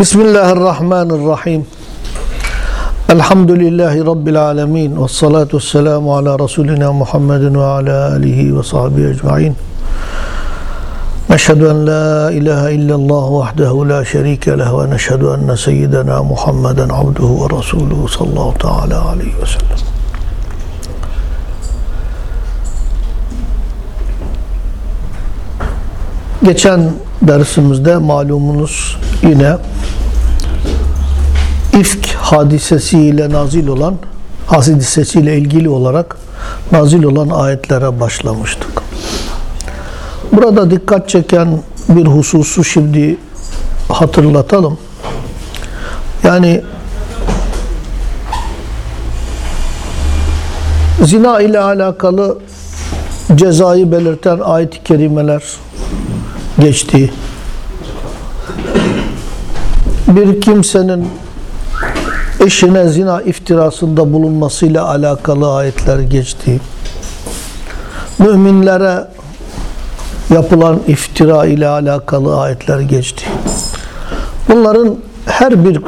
بسم الله الرحمن الرحيم الحمد لله رب العالمين والصلاة والسلام على رسولنا محمد وعلى آله وصحبه أجمعين نشهد أن لا إله إلا الله وحده لا شريك له ونشهد أن سيدنا محمدا عبده ورسوله صلى الله تعالى عليه وسلم Geçen dersimizde malumunuz yine ifk hadisesiyle nazil olan hadisesiyle ilgili olarak nazil olan ayetlere başlamıştık. Burada dikkat çeken bir hususu şimdi hatırlatalım. Yani zina ile alakalı cezayı belirten ayet-i kerimeler geçti. Bir kimsenin eşine zina iftirasında bulunmasıyla alakalı ayetler geçti. Müminlere yapılan iftira ile alakalı ayetler geçti. Bunların her bir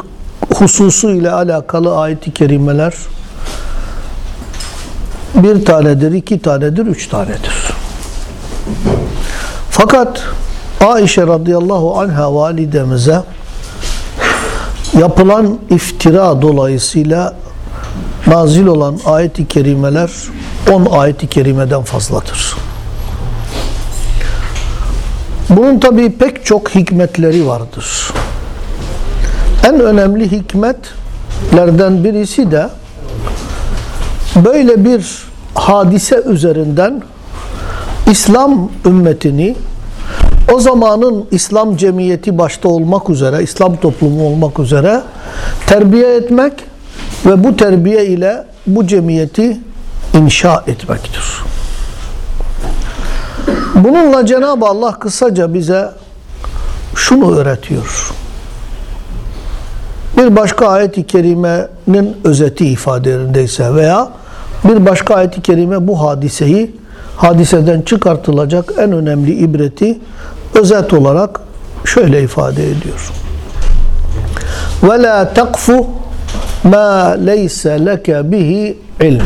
hususu ile alakalı ayet-i kerimeler bir tanedir, iki tanedir, üç tanedir. Fakat Aişe radıyallahu anha validemize yapılan iftira dolayısıyla nazil olan ayet-i kerimeler 10 ayet-i kerimeden fazladır. Bunun tabi pek çok hikmetleri vardır. En önemli hikmetlerden birisi de böyle bir hadise üzerinden İslam ümmetini o zamanın İslam cemiyeti başta olmak üzere, İslam toplumu olmak üzere terbiye etmek ve bu terbiye ile bu cemiyeti inşa etmektir. Bununla Cenab-ı Allah kısaca bize şunu öğretiyor. Bir başka ayet-i kerimenin özeti ifadelerindeyse veya bir başka ayet-i kerime bu hadiseyi hadiseden çıkartılacak en önemli ibreti özet olarak şöyle ifade ediyor. Ve la takfu ma leyse leke bihi ilm.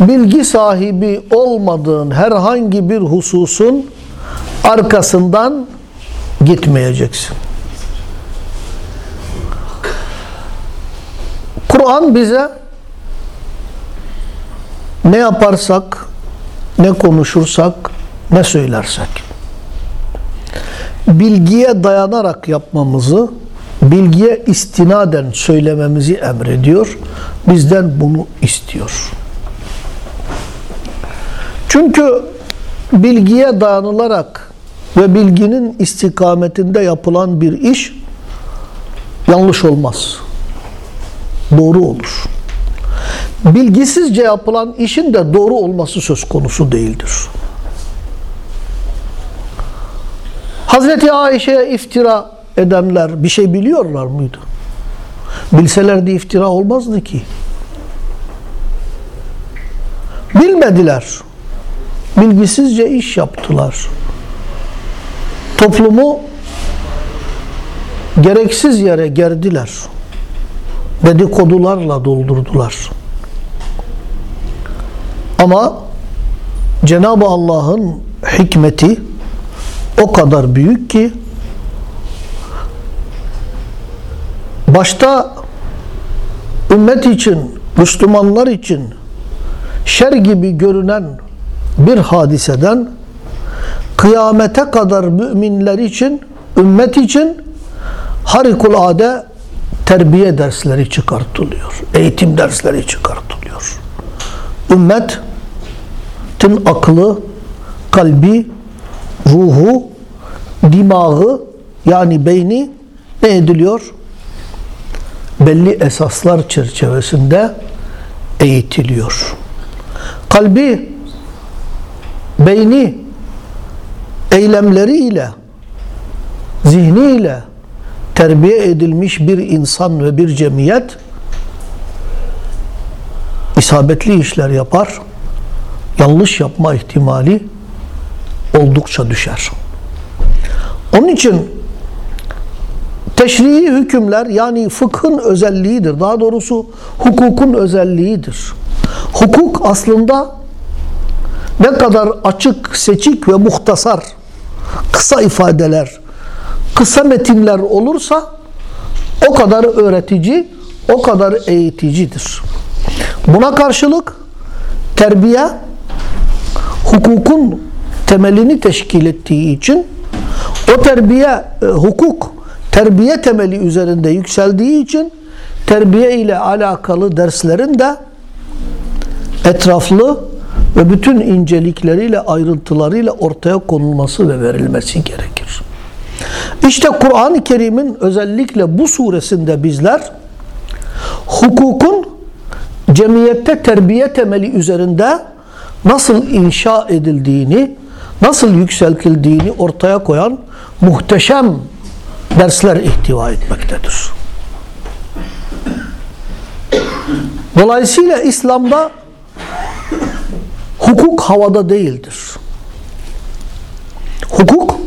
Bilgi sahibi olmadığın herhangi bir hususun arkasından gitmeyeceksin. Kur'an bize ne yaparsak, ne konuşursak, ne söylersek bilgiye dayanarak yapmamızı, bilgiye istinaden söylememizi emrediyor. Bizden bunu istiyor. Çünkü bilgiye dayanılarak ve bilginin istikametinde yapılan bir iş yanlış olmaz. Doğru olur. Bilgisizce yapılan işin de doğru olması söz konusu değildir. Hazreti Ayşe'ye iftira edenler bir şey biliyorlar mıydı? Bilselerdi iftira olmazdı ki. Bilmediler. Bilgisizce iş yaptılar. Toplumu gereksiz yere gerdiler. Dedikodularla doldurdular. Ama Cenab-ı Allah'ın hikmeti o kadar büyük ki başta ümmet için, Müslümanlar için şer gibi görünen bir hadiseden kıyamete kadar müminler için, ümmet için harikulade terbiye dersleri çıkartılıyor. Eğitim dersleri çıkartılıyor. Ümmetin aklı, kalbi, ruhu, dimağı yani beyni ne ediliyor? Belli esaslar çerçevesinde eğitiliyor. Kalbi, beyni, eylemleriyle, zihniyle terbiye edilmiş bir insan ve bir cemiyet isabetli işler yapar, yanlış yapma ihtimali oldukça düşer. Onun için Teşrii hükümler yani fıkhın özelliğidir. Daha doğrusu hukukun özelliğidir. Hukuk aslında ne kadar açık, seçik ve muhtasar, kısa ifadeler, kısa metinler olursa o kadar öğretici, o kadar eğiticidir. Buna karşılık terbiye hukukun temelini teşkil ettiği için o terbiye, e, hukuk terbiye temeli üzerinde yükseldiği için terbiye ile alakalı derslerin de etraflı ve bütün incelikleriyle, ayrıntılarıyla ortaya konulması ve verilmesi gerekir. İşte Kur'an-ı Kerim'in özellikle bu suresinde bizler hukukun cemiyette terbiye temeli üzerinde nasıl inşa edildiğini, nasıl yükseltildiğini ortaya koyan muhteşem dersler ihtiva etmektedir. Dolayısıyla İslam'da hukuk havada değildir. Hukuk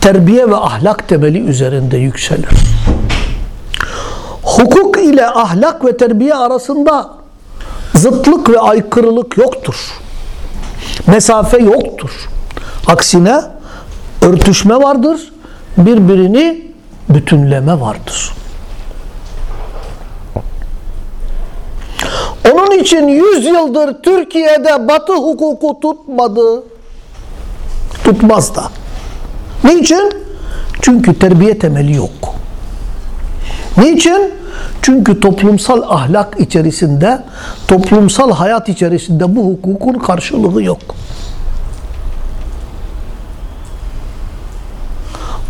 terbiye ve ahlak temeli üzerinde yükselir. Hukuk ile ahlak ve terbiye arasında zıtlık ve aykırılık yoktur. Mesafe yoktur. Aksine örtüşme vardır. Birbirini bütünleme vardır. Onun için 100 yıldır Türkiye'de batı hukuku tutmadı. Tutmaz da. Niçin? Çünkü terbiye temeli yok. Niçin? Çünkü toplumsal ahlak içerisinde, toplumsal hayat içerisinde bu hukukun karşılığı yok.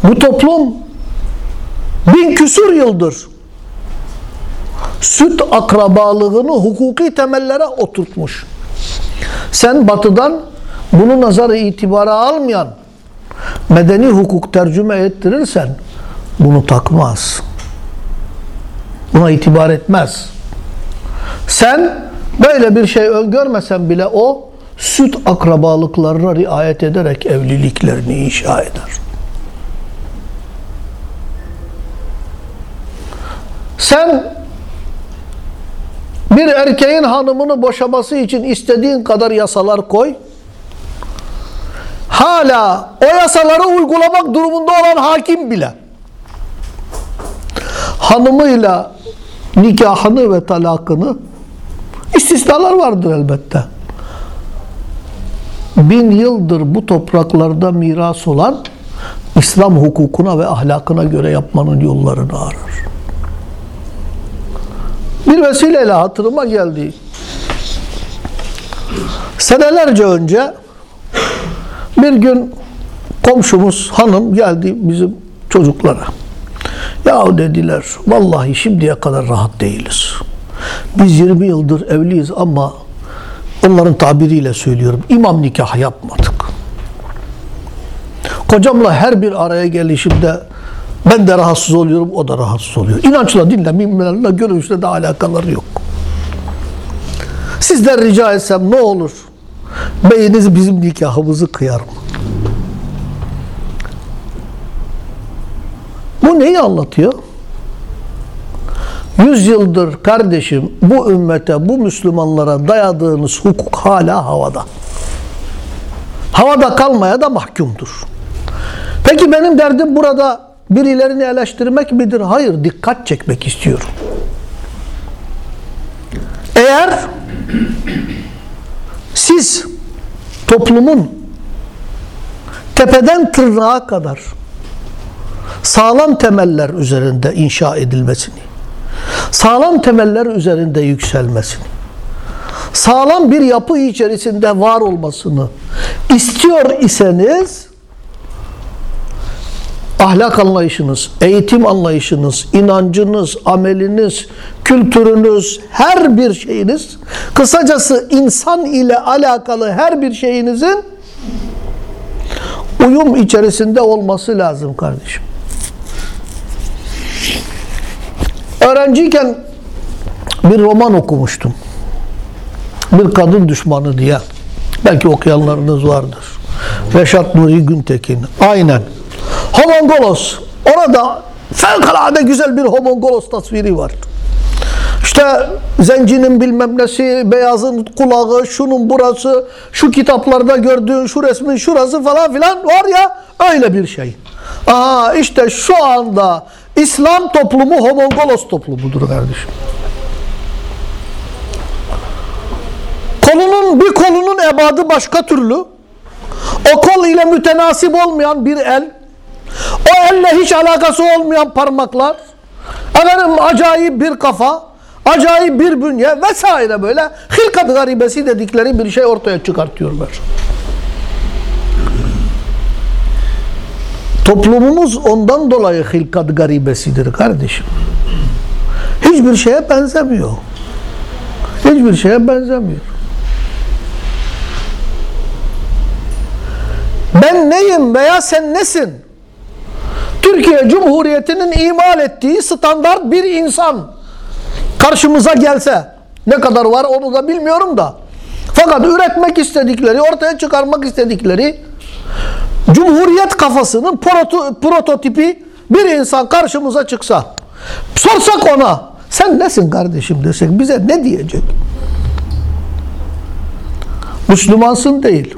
Bu toplum bin küsur yıldır süt akrabalığını hukuki temellere oturtmuş. Sen batıdan bunu nazarı itibara almayan medeni hukuk tercüme ettirirsen bunu takmaz. Buna itibar etmez. Sen böyle bir şey öngörmesen bile o süt akrabalıklarına riayet ederek evliliklerini inşa eder. Sen bir erkeğin hanımını boşaması için istediğin kadar yasalar koy. Hala o yasaları uygulamak durumunda olan hakim bile hanımıyla nikahını ve talakını istisnalar vardır elbette. Bin yıldır bu topraklarda miras olan İslam hukukuna ve ahlakına göre yapmanın yollarını arar. Bir vesileyle hatırıma geldi. Senelerce önce bir gün komşumuz hanım geldi bizim çocuklara. Ya dediler vallahi şimdiye kadar rahat değiliz. Biz 20 yıldır evliyiz ama onların tabiriyle söylüyorum imam nikah yapmadık. Kocamla her bir araya gelişimde ben de rahatsız oluyorum, o da rahatsız oluyor. İnançla, dinle, müminlerle, görüşle de alakaları yok. Sizden rica etsem ne olur? Beyiniz bizim nikahımızı kıyar mı? Bu neyi anlatıyor? Yüz yıldır kardeşim bu ümmete, bu Müslümanlara dayadığınız hukuk hala havada. Havada kalmaya da mahkumdur. Peki benim derdim burada birilerini eleştirmek midir? Hayır, dikkat çekmek istiyorum. Eğer siz toplumun tepeden tırnağa kadar sağlam temeller üzerinde inşa edilmesini, sağlam temeller üzerinde yükselmesini, sağlam bir yapı içerisinde var olmasını istiyor iseniz ahlak anlayışınız, eğitim anlayışınız, inancınız, ameliniz, kültürünüz, her bir şeyiniz, kısacası insan ile alakalı her bir şeyinizin uyum içerisinde olması lazım kardeşim. Öğrenciyken bir roman okumuştum. Bir kadın düşmanı diye. Belki okuyanlarınız vardır. Reşat Nuri Güntekin. Aynen. Homongolos orada Fevkalade güzel bir homongolos tasviri var. İşte zencinin bilmem nesi, beyazın kulağı, şunun burası, şu kitaplarda gördüğün şu resmin şurası falan filan var ya öyle bir şey. Aha işte şu anda İslam toplumu homongolos toplumudur kardeşim. Kolunun bir kolunun ebadı başka türlü. O kol ile mütenasip olmayan bir el. O elle hiç alakası olmayan parmaklar. Efendim acayip bir kafa. Acayip bir bünye vesaire böyle hilkat garibesi dedikleri bir şey ortaya çıkartıyorlar. Toplumumuz ondan dolayı hilkat garibesidir kardeşim. Hiçbir şeye benzemiyor. Hiçbir şeye benzemiyor. Ben neyim veya sen nesin? Türkiye Cumhuriyeti'nin imal ettiği standart bir insan karşımıza gelse ne kadar var onu da bilmiyorum da fakat üretmek istedikleri, ortaya çıkarmak istedikleri Cumhuriyet kafasının proto, prototipi bir insan karşımıza çıksa sorsak ona sen nesin kardeşim desek bize ne diyecek? Müslümansın değil.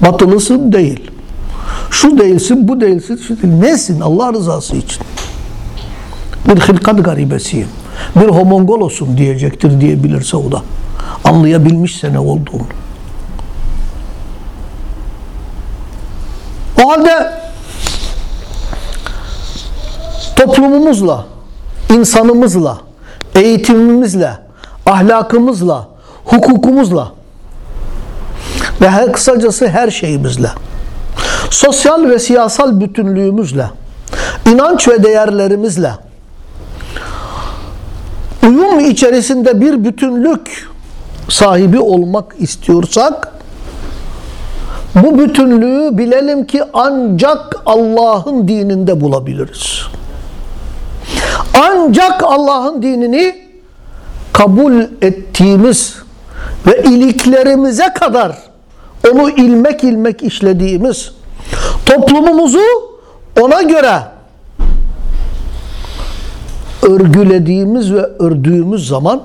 Batılısın değil. Şu değilsin, bu değilsin. Şu değil. Nesin Allah rızası için? Bir hilkat garibesiyim. Bir homongolosun diyecektir diyebilirse o da. Anlayabilmişse ne olduğunu. O halde toplumumuzla, insanımızla, eğitimimizle, ahlakımızla, hukukumuzla ve her kısacası her şeyimizle, sosyal ve siyasal bütünlüğümüzle, inanç ve değerlerimizle, uyum içerisinde bir bütünlük sahibi olmak istiyorsak, bu bütünlüğü bilelim ki ancak Allah'ın dininde bulabiliriz. Ancak Allah'ın dinini kabul ettiğimiz ve iliklerimize kadar onu ilmek ilmek işlediğimiz toplumumuzu ona göre örgülediğimiz ve ördüğümüz zaman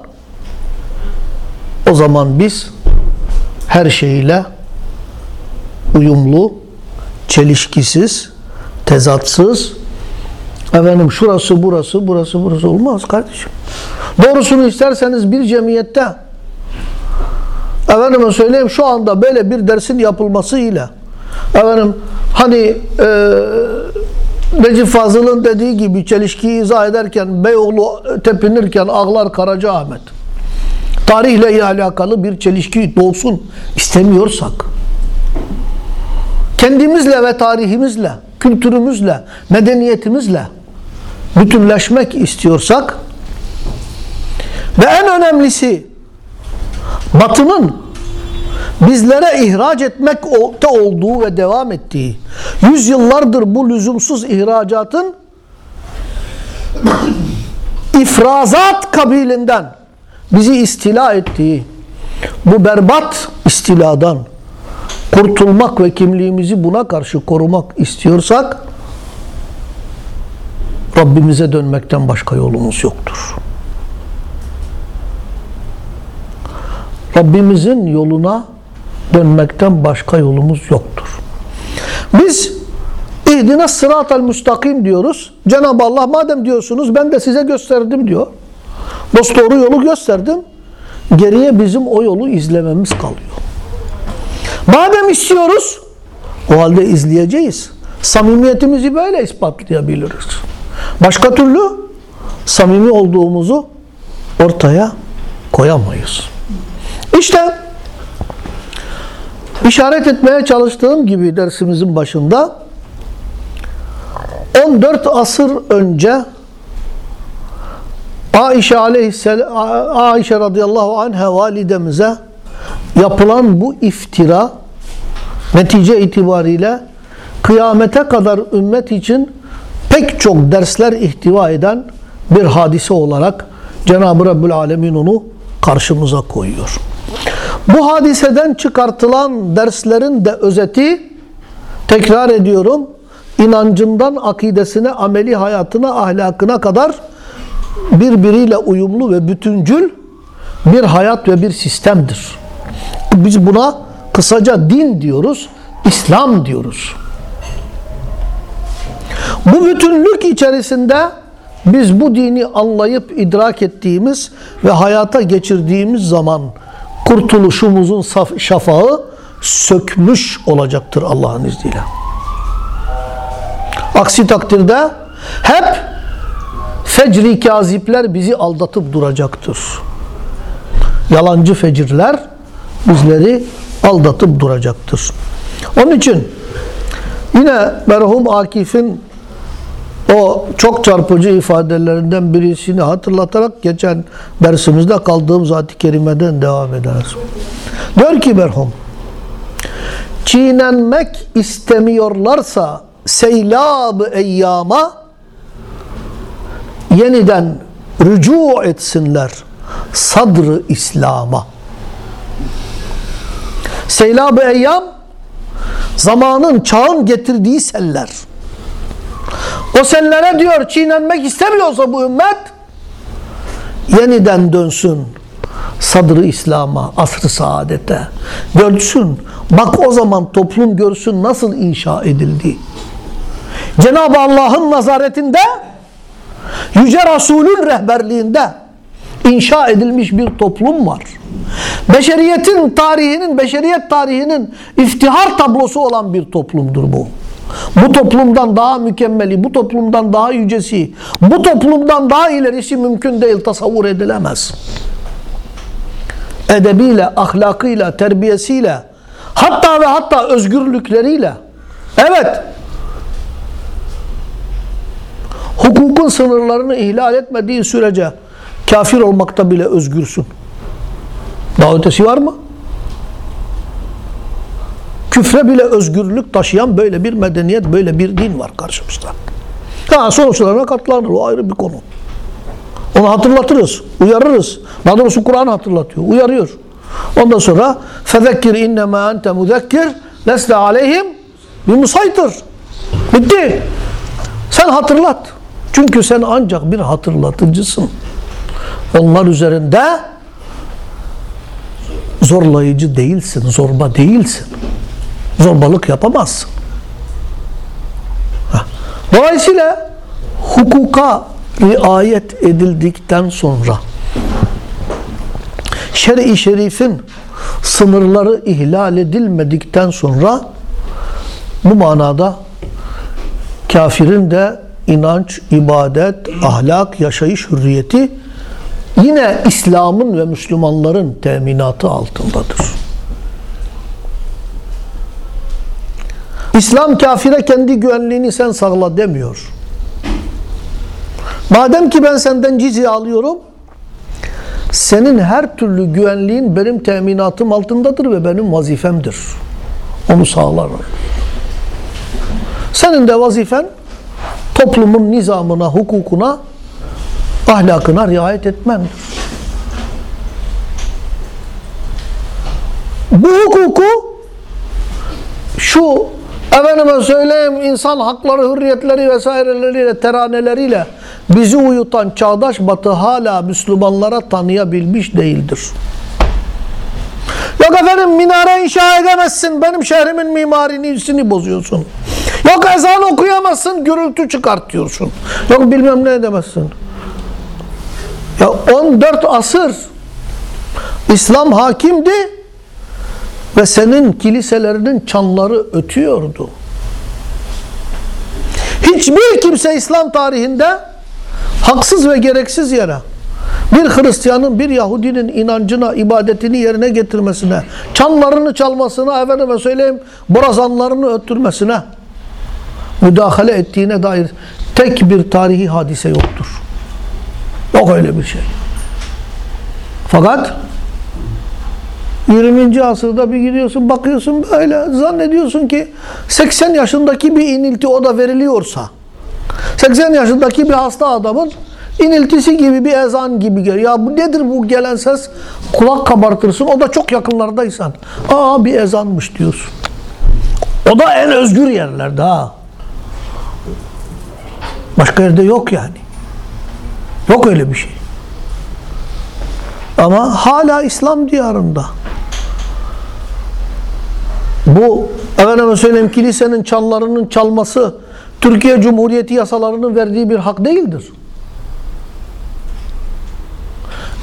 o zaman biz her şeyle uyumlu, çelişkisiz, tezatsız efendim şurası burası burası burası olmaz kardeşim. Doğrusunu isterseniz bir cemiyette efendime söyleyeyim şu anda böyle bir dersin yapılmasıyla efendim hani e, Necip Fazıl'ın dediği gibi çelişkiyi izah ederken Beyoğlu tepinirken ağlar Karacaahmet. Tarihle alakalı bir çelişki doğsun istemiyorsak kendimizle ve tarihimizle, kültürümüzle, medeniyetimizle bütünleşmek istiyorsak ve en önemlisi Batı'nın bizlere ihraç etmekte olduğu ve devam ettiği yüzyıllardır bu lüzumsuz ihracatın ifrazat kabilinden bizi istila ettiği bu berbat istiladan kurtulmak ve kimliğimizi buna karşı korumak istiyorsak Rabbimize dönmekten başka yolumuz yoktur. Rabbimizin yoluna dönmekten başka yolumuz yoktur. Biz İhdine sıratel müstakim diyoruz. Cenab-ı Allah madem diyorsunuz ben de size gösterdim diyor. Dosdoğru yolu gösterdim. Geriye bizim o yolu izlememiz kalıyor. Madem istiyoruz o halde izleyeceğiz. Samimiyetimizi böyle ispatlayabiliriz. Başka türlü samimi olduğumuzu ortaya koyamayız. İşte işaret etmeye çalıştığım gibi dersimizin başında 14 asır önce Aişe aleyhisselam Aişe radıyallahu anha validemize yapılan bu iftira netice itibariyle kıyamete kadar ümmet için pek çok dersler ihtiva eden bir hadise olarak Cenab-ı Rabbül Alemin onu karşımıza koyuyor. Bu hadiseden çıkartılan derslerin de özeti tekrar ediyorum inancından akidesine, ameli hayatına, ahlakına kadar birbiriyle uyumlu ve bütüncül bir hayat ve bir sistemdir. Biz buna kısaca din diyoruz, İslam diyoruz. Bu bütünlük içerisinde biz bu dini anlayıp idrak ettiğimiz ve hayata geçirdiğimiz zaman kurtuluşumuzun şafağı sökmüş olacaktır Allah'ın izniyle. Aksi takdirde hep fecri kazipler bizi aldatıp duracaktır. Yalancı fecirler bizleri aldatıp duracaktır. Onun için yine merhum Akif'in o çok çarpıcı ifadelerinden birisini hatırlatarak geçen dersimizde kaldığım zat-ı kerimeden devam ederiz. Diyor ki merhum, çiğnenmek istemiyorlarsa seylab-ı eyyama yeniden rücu etsinler sadrı İslam'a. Seylab-ı eyyam zamanın, çağın getirdiği seller. O sellere diyor çiğnenmek istemiyorsa bu ümmet yeniden dönsün sadrı İslam'a, asr-ı saadete. Görsün. Bak o zaman toplum görsün nasıl inşa edildi. Cenab-ı Allah'ın nazaretinde Yüce Resul'ün rehberliğinde inşa edilmiş bir toplum var. Beşeriyetin tarihinin, beşeriyet tarihinin iftihar tablosu olan bir toplumdur bu. Bu toplumdan daha mükemmeli, bu toplumdan daha yücesi, bu toplumdan daha ilerisi mümkün değil, tasavvur edilemez. Edebiyle, ahlakıyla, terbiyesiyle, hatta ve hatta özgürlükleriyle. Evet, hukukun sınırlarını ihlal etmediği sürece kafir olmakta bile özgürsün. Daha ötesi var mı? Küfre bile özgürlük taşıyan böyle bir medeniyet, böyle bir din var karşımızda. Ha sonuçlarına katlanır. O ayrı bir konu. Onu hatırlatırız, uyarırız. Daha doğrusu Kur'an hatırlatıyor, uyarıyor. Ondan sonra fezekir innema ente muzekkir lesle aleyhim bir musaytır. Bitti. Sen hatırlat. Çünkü sen ancak bir hatırlatıcısın. Onlar üzerinde zorlayıcı değilsin, zorba değilsin. Zorbalık yapamazsın. Dolayısıyla hukuka riayet edildikten sonra şer'i şerifin sınırları ihlal edilmedikten sonra bu manada kafirin de inanç, ibadet, ahlak, yaşayış hürriyeti yine İslam'ın ve Müslümanların teminatı altındadır. İslam kafire kendi güvenliğini sen sağla demiyor. Madem ki ben senden cizye alıyorum, senin her türlü güvenliğin benim teminatım altındadır ve benim vazifemdir. Onu sağlarım. Senin de vazifen toplumun nizamına, hukukuna, ahlakına riayet etmendir. Bu hukuku şu efendime söyleyeyim insan hakları, hürriyetleri vesaireleriyle, teraneleriyle bizi uyutan çağdaş batı hala Müslümanlara tanıyabilmiş değildir. Yok efendim minare inşa edemezsin. Benim şehrimin mimarisini bozuyorsun. Yok ezan okuyamazsın. Gürültü çıkartıyorsun. Yok bilmem ne edemezsin. Ya 14 asır İslam hakimdi ve senin kiliselerinin çanları ötüyordu. Hiçbir kimse İslam tarihinde haksız ve gereksiz yere bir Hristiyanın, bir Yahudinin inancına, ibadetini yerine getirmesine, çanlarını çalmasına, efendime söyleyeyim, borazanlarını öttürmesine müdahale ettiğine dair tek bir tarihi hadise yoktur. Yok öyle bir şey. Fakat 20. asırda bir gidiyorsun bakıyorsun böyle zannediyorsun ki 80 yaşındaki bir inilti o da veriliyorsa 80 yaşındaki bir hasta adamın iniltisi gibi bir ezan gibi geliyor. Ya bu nedir bu gelen ses? Kulak kabartırsın. O da çok yakınlardaysan. Aa bir ezanmış diyorsun. O da en özgür yerlerde ha. Başka yerde yok yani. Yok öyle bir şey. Ama hala İslam diyarında. Bu efendime söyleyeyim kilisenin çanlarının çalması Türkiye Cumhuriyeti yasalarının verdiği bir hak değildir.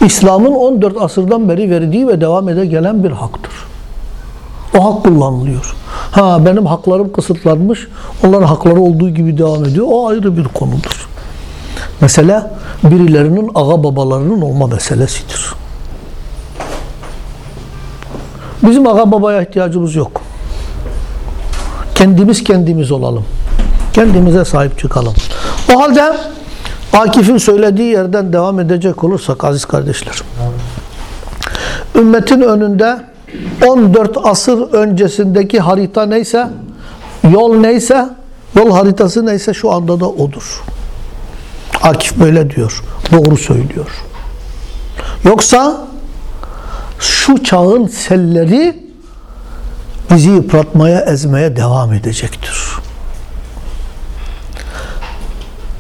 İslam'ın 14 asırdan beri verdiği ve devam ede gelen bir haktır. O hak kullanılıyor. Ha benim haklarım kısıtlanmış, onların hakları olduğu gibi devam ediyor. O ayrı bir konudur. Mesele birilerinin aga babalarının olma meselesidir. Bizim aga babaya ihtiyacımız yok. Kendimiz kendimiz olalım. Kendimize sahip çıkalım. O halde Akif'in söylediği yerden devam edecek olursak aziz kardeşlerim. Ümmetin önünde 14 asır öncesindeki harita neyse, yol neyse, yol haritası neyse şu anda da odur. Akif böyle diyor. Doğru söylüyor. Yoksa şu çağın selleri bizi yıpratmaya, ezmeye devam edecektir.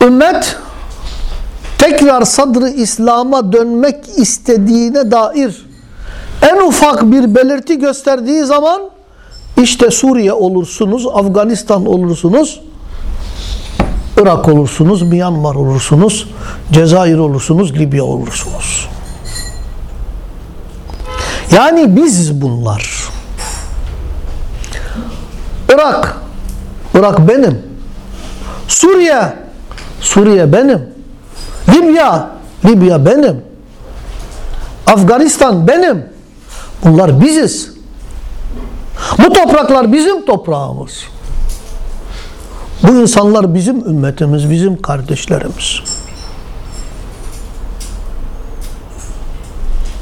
Ümmet tekrar sadrı İslam'a dönmek istediğine dair en ufak bir belirti gösterdiği zaman işte Suriye olursunuz, Afganistan olursunuz, Irak olursunuz, Myanmar olursunuz, Cezayir olursunuz, Libya olursunuz. Yani biz bunlar. Irak, Irak benim. Suriye, Suriye benim. Libya, Libya benim. Afganistan benim. Bunlar biziz. Bu topraklar bizim toprağımız. Bu insanlar bizim ümmetimiz, bizim kardeşlerimiz.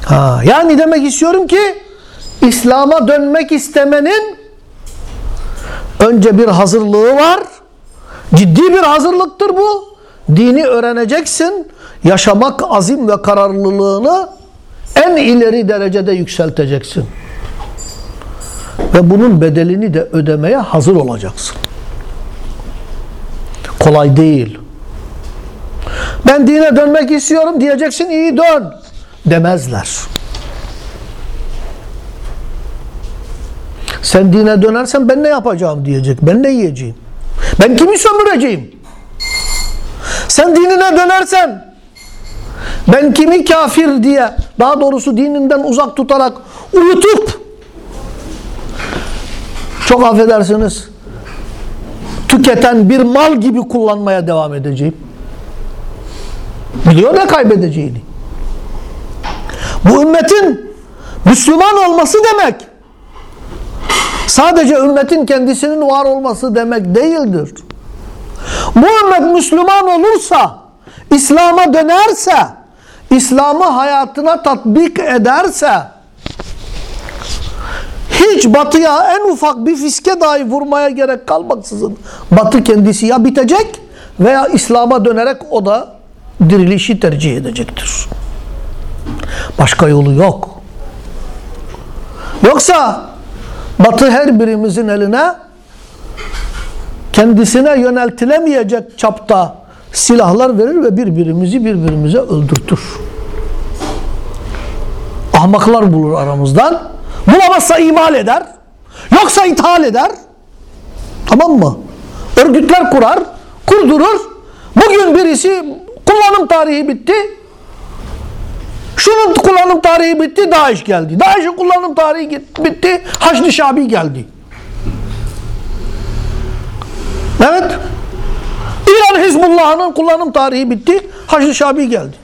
Ha, yani demek istiyorum ki İslam'a dönmek istemenin önce bir hazırlığı var. Ciddi bir hazırlıktır bu. Dini öğreneceksin. Yaşamak azim ve kararlılığını en ileri derecede yükselteceksin. Ve bunun bedelini de ödemeye hazır olacaksın. Kolay değil. Ben dine dönmek istiyorum diyeceksin iyi dön demezler. Sen dine dönersen ben ne yapacağım diyecek. Ben ne yiyeceğim? Ben kimi sömüreceğim? Sen dinine dönersen ben kimi kafir diye daha doğrusu dininden uzak tutarak uyutup çok affedersiniz tüketen bir mal gibi kullanmaya devam edeceğim. Biliyor ne kaybedeceğini. Bu ümmetin Müslüman olması demek sadece ümmetin kendisinin var olması demek değildir. Bu ümmet Müslüman olursa, İslam'a dönerse, İslam'ı hayatına tatbik ederse, hiç batıya en ufak bir fiske dahi vurmaya gerek kalmaksızın batı kendisi ya bitecek veya İslam'a dönerek o da dirilişi tercih edecektir. Başka yolu yok. Yoksa batı her birimizin eline kendisine yöneltilemeyecek çapta silahlar verir ve birbirimizi birbirimize öldürtür. Ahmaklar bulur aramızdan. Bulamazsa imal eder. Yoksa ithal eder. Tamam mı? Örgütler kurar, kurdurur. Bugün birisi kullanım tarihi bitti. Şunun kullanım tarihi bitti, DAEŞ geldi. DAEŞ'in kullanım tarihi bitti, Haçlı Şabi geldi. Evet. İran Hizbullah'ın kullanım tarihi bitti. Haçlı Şabi geldi.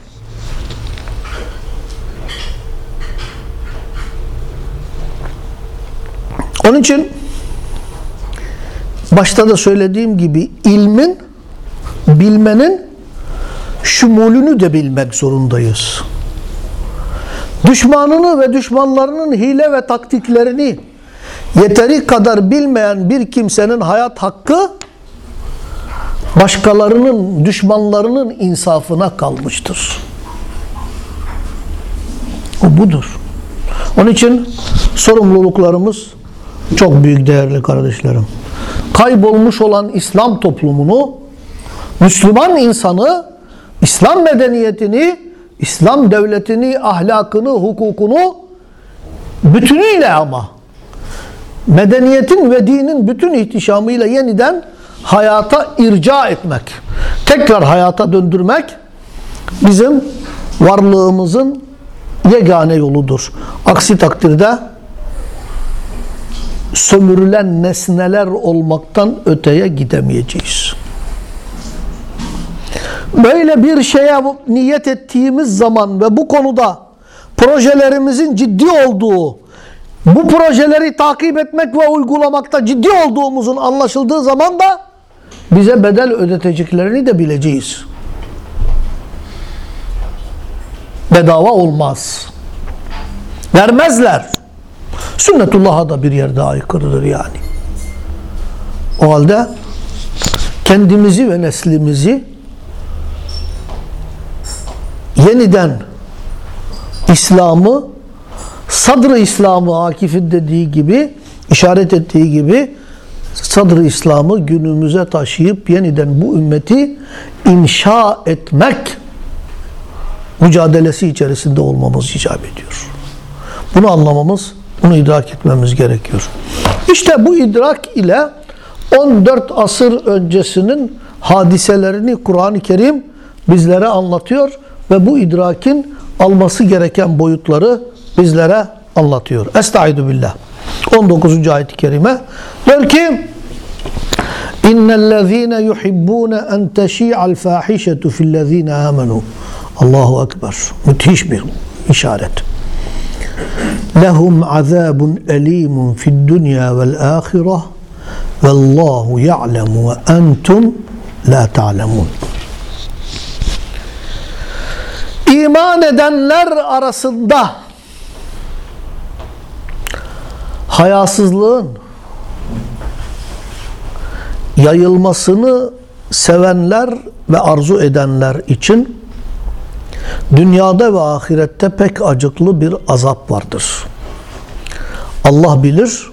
Onun için başta da söylediğim gibi ilmin, bilmenin şumulünü de bilmek zorundayız. Düşmanını ve düşmanlarının hile ve taktiklerini yeteri kadar bilmeyen bir kimsenin hayat hakkı başkalarının, düşmanlarının insafına kalmıştır. O budur. Onun için sorumluluklarımız çok büyük değerli kardeşlerim. Kaybolmuş olan İslam toplumunu Müslüman insanı, İslam medeniyetini, İslam devletini, ahlakını, hukukunu bütünüyle ama medeniyetin ve dinin bütün ihtişamıyla yeniden hayata irca etmek, tekrar hayata döndürmek bizim varlığımızın yegane yoludur. Aksi takdirde sömürülen nesneler olmaktan öteye gidemeyeceğiz. Böyle bir şeye niyet ettiğimiz zaman ve bu konuda projelerimizin ciddi olduğu, bu projeleri takip etmek ve uygulamakta ciddi olduğumuzun anlaşıldığı zaman da bize bedel ödeteceklerini de bileceğiz. Bedava olmaz. Vermezler. Sünnetullah'a da bir yerde aykırıdır yani. O halde kendimizi ve neslimizi yeniden İslam'ı sadr-ı İslam'ı Akif'in dediği gibi işaret ettiği gibi sadr-ı İslam'ı günümüze taşıyıp yeniden bu ümmeti inşa etmek mücadelesi içerisinde olmamız icap ediyor. Bunu anlamamız, bunu idrak etmemiz gerekiyor. İşte bu idrak ile 14 asır öncesinin hadiselerini Kur'an-ı Kerim bizlere anlatıyor ve bu idrakin alması gereken boyutları bizlere anlatıyor. Estaizu billah. 19. ayet-i kerime diyor ki İnnellezîne yuhibbûne en teşî'al fâhişetu fillezîne âmenû Allahu Ekber. Müthiş bir işaret. Lehum azabun elimun fid dünya vel ahireh vallahu ya'lemu ve entum la ta'lemun. İman edenler arasında hayasızlığın yayılmasını sevenler ve arzu edenler için dünyada ve ahirette pek acıklı bir azap vardır. Allah bilir,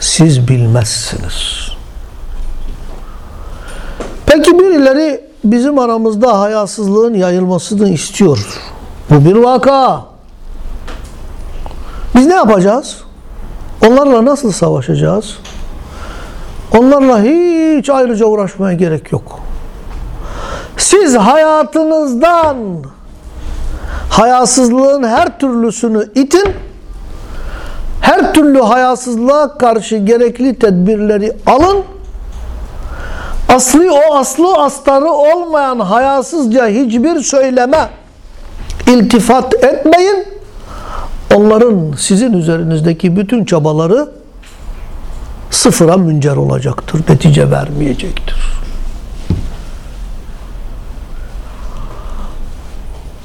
siz bilmezsiniz. Peki birileri bizim aramızda hayasızlığın yayılmasını istiyor. Bu bir vaka. Biz ne yapacağız? Onlarla nasıl savaşacağız? Onlarla hiç ayrıca uğraşmaya gerek yok. Siz hayatınızdan hayasızlığın her türlüsünü itin. Her türlü hayasızlığa karşı gerekli tedbirleri alın. Aslı o aslı astarı olmayan hayasızca hiçbir söyleme iltifat etmeyin. Onların sizin üzerinizdeki bütün çabaları sıfıra müncer olacaktır. Netice vermeyecektir.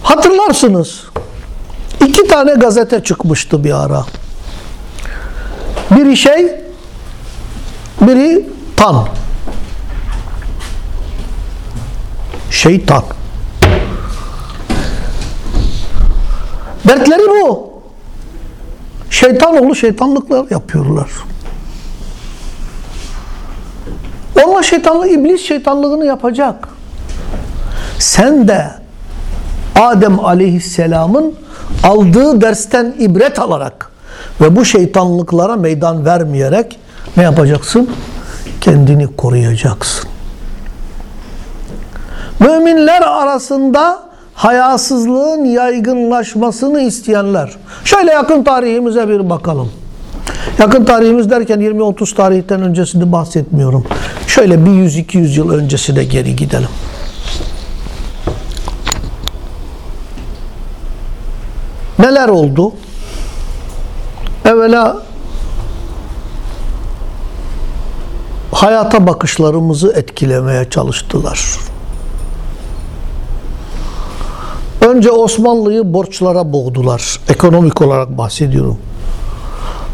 Hatırlarsınız. iki tane gazete çıkmıştı bir ara. Biri şey, biri tan. Şeytan. Dertleri bu. Şeytan oğlu şeytanlıklar yapıyorlar. Onlar şeytanlığı, iblis şeytanlığını yapacak. Sen de Adem aleyhisselamın aldığı dersten ibret alarak ve bu şeytanlıklara meydan vermeyerek ne yapacaksın? Kendini koruyacaksın. Müminler arasında hayasızlığın yaygınlaşmasını isteyenler. Şöyle yakın tarihimize bir bakalım. Yakın tarihimiz derken 20-30 tarihten öncesini bahsetmiyorum. Şöyle bir 100-200 yıl öncesine geri gidelim. Neler oldu? Evvela hayata bakışlarımızı etkilemeye çalıştılar. Önce Osmanlı'yı borçlara boğdular. Ekonomik olarak bahsediyorum.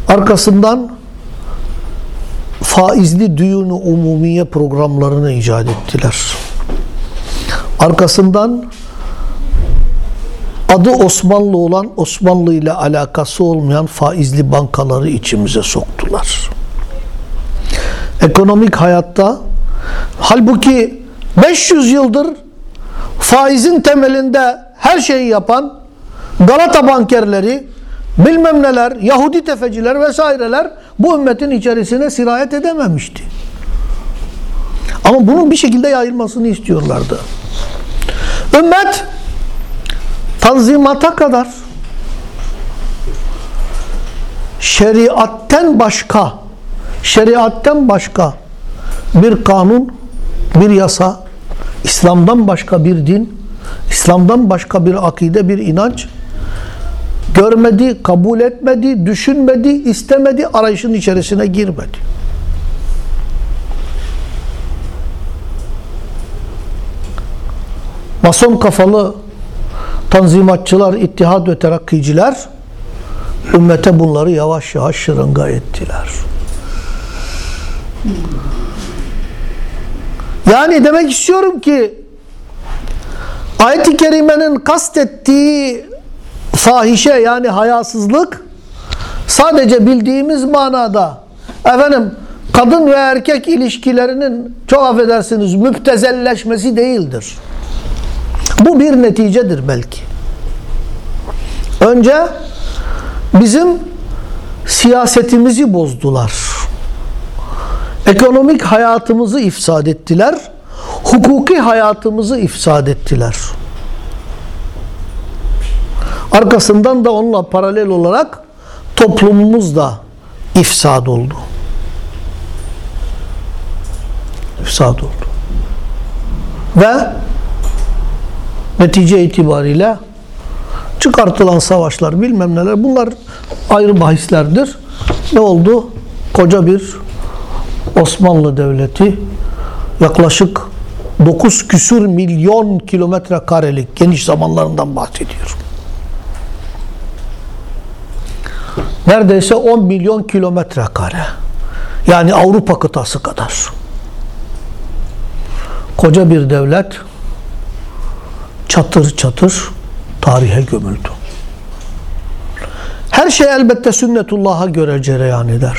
Arkasından faizli düğünü umumiye programlarını icat ettiler. Arkasından adı Osmanlı olan Osmanlı ile alakası olmayan faizli bankaları içimize soktular. Ekonomik hayatta halbuki 500 yıldır faizin temelinde her şeyi yapan Galata bankerleri, bilmem neler, Yahudi tefeciler vesaireler bu ümmetin içerisine sirayet edememişti. Ama bunun bir şekilde yayılmasını istiyorlardı. Ümmet tanzimata kadar şeriatten başka şeriatten başka bir kanun, bir yasa, İslam'dan başka bir din, İslam'dan başka bir akide, bir inanç görmedi, kabul etmedi, düşünmedi, istemedi, arayışın içerisine girmedi. Mason kafalı tanzimatçılar, ittihad ve terakkiciler ümmete bunları yavaş yavaş şırınga ettiler. Yani demek istiyorum ki ayet-i kerimenin kastettiği fahişe yani hayasızlık sadece bildiğimiz manada efendim kadın ve erkek ilişkilerinin çok affedersiniz müptezelleşmesi değildir. Bu bir neticedir belki. Önce bizim siyasetimizi bozdular. Ekonomik hayatımızı ifsad ettiler. Hukuki hayatımızı ifsad ettiler. Arkasından da onunla paralel olarak toplumumuz da ifsad oldu. İfsad oldu. Ve netice itibariyle çıkartılan savaşlar bilmem neler bunlar ayrı bahislerdir. Ne oldu? Koca bir Osmanlı Devleti yaklaşık 9 küsür milyon kilometre karelik geniş zamanlarından bahsediyorum. Neredeyse 10 milyon kilometre kare. Yani Avrupa kıtası kadar. Koca bir devlet çatır çatır tarihe gömüldü. Her şey elbette sünnetullah'a göre cereyan eder.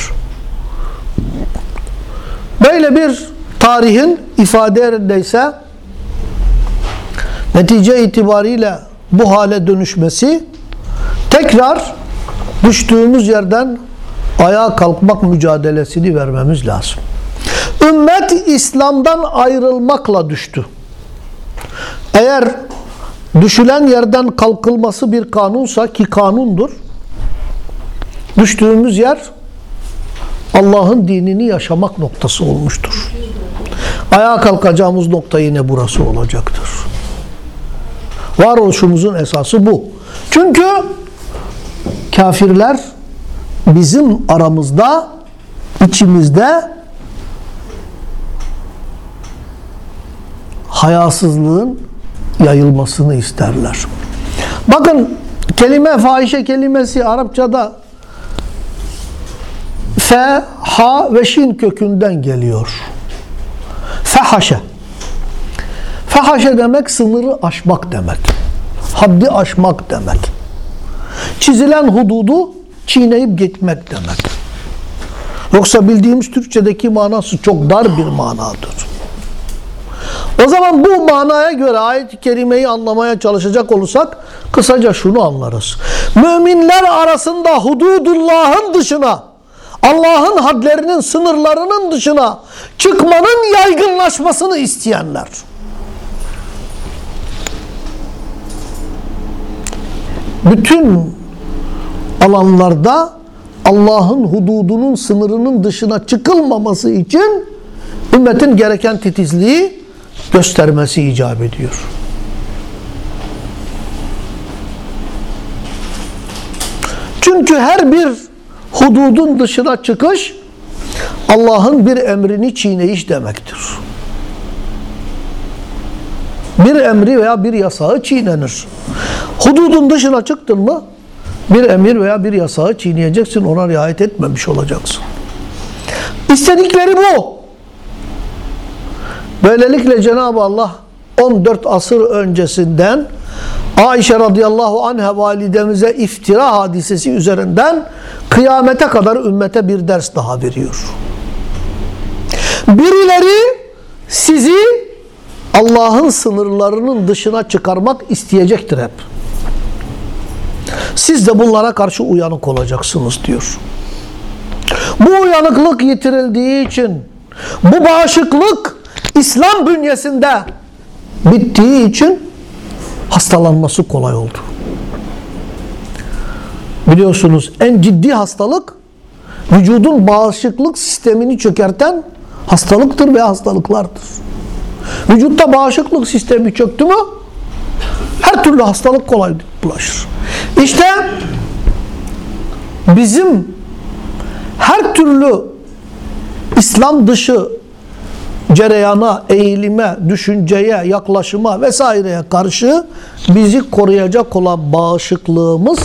Böyle bir tarihin ifade yerindeyse netice itibariyle bu hale dönüşmesi tekrar düştüğümüz yerden ayağa kalkmak mücadelesini vermemiz lazım. Ümmet İslam'dan ayrılmakla düştü. Eğer düşülen yerden kalkılması bir kanunsa ki kanundur, düştüğümüz yer Allah'ın dinini yaşamak noktası olmuştur. Ayağa kalkacağımız nokta yine burası olacaktır. Varoluşumuzun esası bu. Çünkü kafirler bizim aramızda, içimizde hayasızlığın yayılmasını isterler. Bakın kelime fahişe kelimesi Arapçada fe, ha ve şin kökünden geliyor. Fehaşe. Fehaşe demek sınırı aşmak demek. Haddi aşmak demek. Çizilen hududu çiğneyip gitmek demek. Yoksa bildiğimiz Türkçedeki manası çok dar bir manadır. O zaman bu manaya göre ayet-i kerimeyi anlamaya çalışacak olursak kısaca şunu anlarız. Müminler arasında hududullahın dışına Allah'ın hadlerinin sınırlarının dışına çıkmanın yaygınlaşmasını isteyenler. Bütün alanlarda Allah'ın hududunun sınırının dışına çıkılmaması için ümmetin gereken titizliği göstermesi icap ediyor. Çünkü her bir hududun dışına çıkış Allah'ın bir emrini çiğneyiş demektir. Bir emri veya bir yasağı çiğnenir. Hududun dışına çıktın mı bir emir veya bir yasağı çiğneyeceksin, ona riayet etmemiş olacaksın. İstedikleri bu. Böylelikle Cenab-ı Allah 14 asır öncesinden Ayşe radıyallahu anha validemize iftira hadisesi üzerinden kıyamete kadar ümmete bir ders daha veriyor. Birileri sizi Allah'ın sınırlarının dışına çıkarmak isteyecektir hep. Siz de bunlara karşı uyanık olacaksınız diyor. Bu uyanıklık yitirildiği için bu bağışıklık İslam bünyesinde bittiği için hastalanması kolay oldu. Biliyorsunuz en ciddi hastalık vücudun bağışıklık sistemini çökerten hastalıktır ve hastalıklardır. Vücutta bağışıklık sistemi çöktü mü her türlü hastalık kolay bulaşır. İşte bizim her türlü İslam dışı cereyana, eğilime, düşünceye, yaklaşıma vesaireye karşı bizi koruyacak olan bağışıklığımız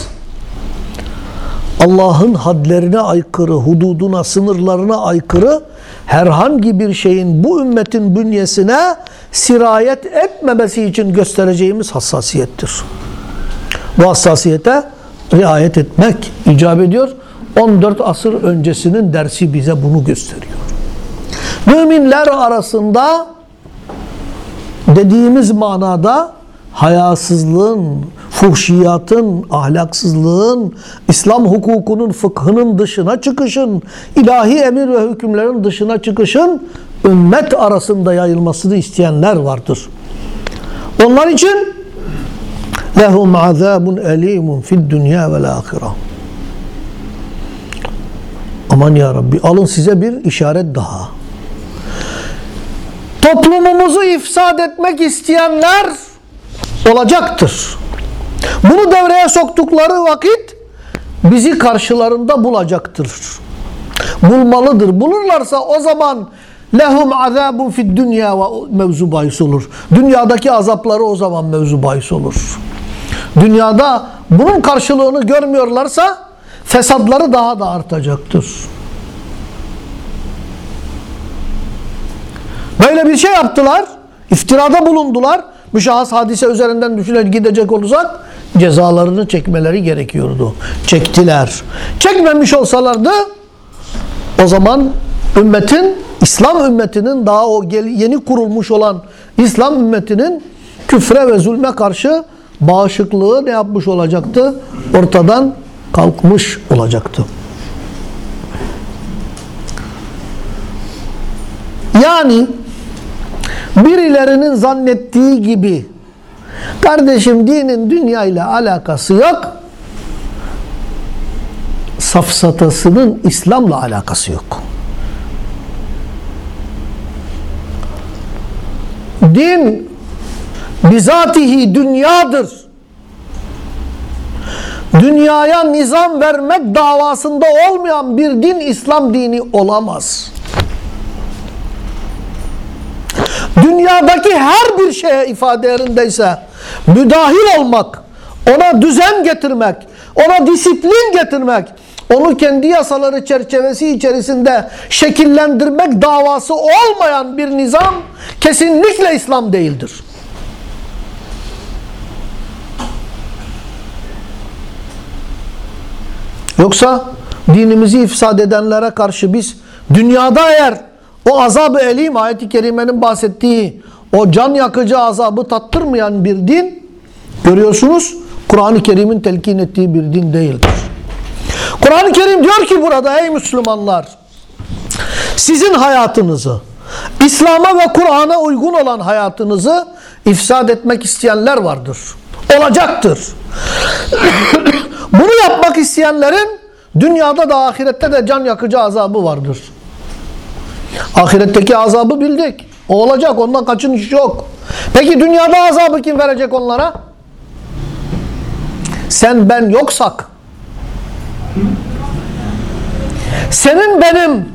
Allah'ın hadlerine aykırı, hududuna, sınırlarına aykırı herhangi bir şeyin bu ümmetin bünyesine sirayet etmemesi için göstereceğimiz hassasiyettir. Bu hassasiyete riayet etmek icap ediyor. 14 asır öncesinin dersi bize bunu gösteriyor. Müminler arasında dediğimiz manada hayasızlığın, fuhşiyatın, ahlaksızlığın, İslam hukukunun, fıkhının dışına çıkışın, ilahi emir ve hükümlerin dışına çıkışın ümmet arasında yayılmasını isteyenler vardır. Onlar için lehum azabun elimun fid dünya vel ahire. Aman ya Rabbi alın size bir işaret daha. Toplumumuzu ifsad etmek isteyenler olacaktır. Bunu devreye soktukları vakit bizi karşılarında bulacaktır. Bulmalıdır. Bulurlarsa o zaman lehum azabun fid dünya ve mevzu bahis olur. Dünyadaki azapları o zaman mevzu bahis olur. Dünyada bunun karşılığını görmüyorlarsa fesadları daha da artacaktır. Böyle bir şey yaptılar. İftirada bulundular. Müşahhas hadise üzerinden düşünen gidecek olursak cezalarını çekmeleri gerekiyordu. Çektiler. Çekmemiş olsalardı o zaman ümmetin, İslam ümmetinin daha o yeni kurulmuş olan İslam ümmetinin küfre ve zulme karşı bağışıklığı ne yapmış olacaktı? Ortadan kalkmış olacaktı. Yani birilerinin zannettiği gibi kardeşim dinin dünya ile alakası yok safsatasının İslam'la alakası yok. Din bizatihi dünyadır. Dünyaya nizam vermek davasında olmayan bir din İslam dini olamaz. Dünyadaki her bir şeye ifade yerindeyse müdahil olmak, ona düzen getirmek, ona disiplin getirmek, onu kendi yasaları çerçevesi içerisinde şekillendirmek davası olmayan bir nizam kesinlikle İslam değildir. Yoksa dinimizi ifsad edenlere karşı biz dünyada eğer o azab-ı elim ayeti kerimenin bahsettiği o can yakıcı azabı tattırmayan bir din görüyorsunuz Kur'an-ı Kerim'in telkin ettiği bir din değildir. Kur'an-ı Kerim diyor ki burada ey Müslümanlar sizin hayatınızı İslam'a ve Kur'an'a uygun olan hayatınızı ifsad etmek isteyenler vardır. Olacaktır. Bunu yapmak isteyenlerin dünyada da ahirette de can yakıcı azabı vardır. Ahiretteki azabı bildik. O olacak. Ondan kaçınış yok. Peki dünyada azabı kim verecek onlara? Sen ben yoksak senin benim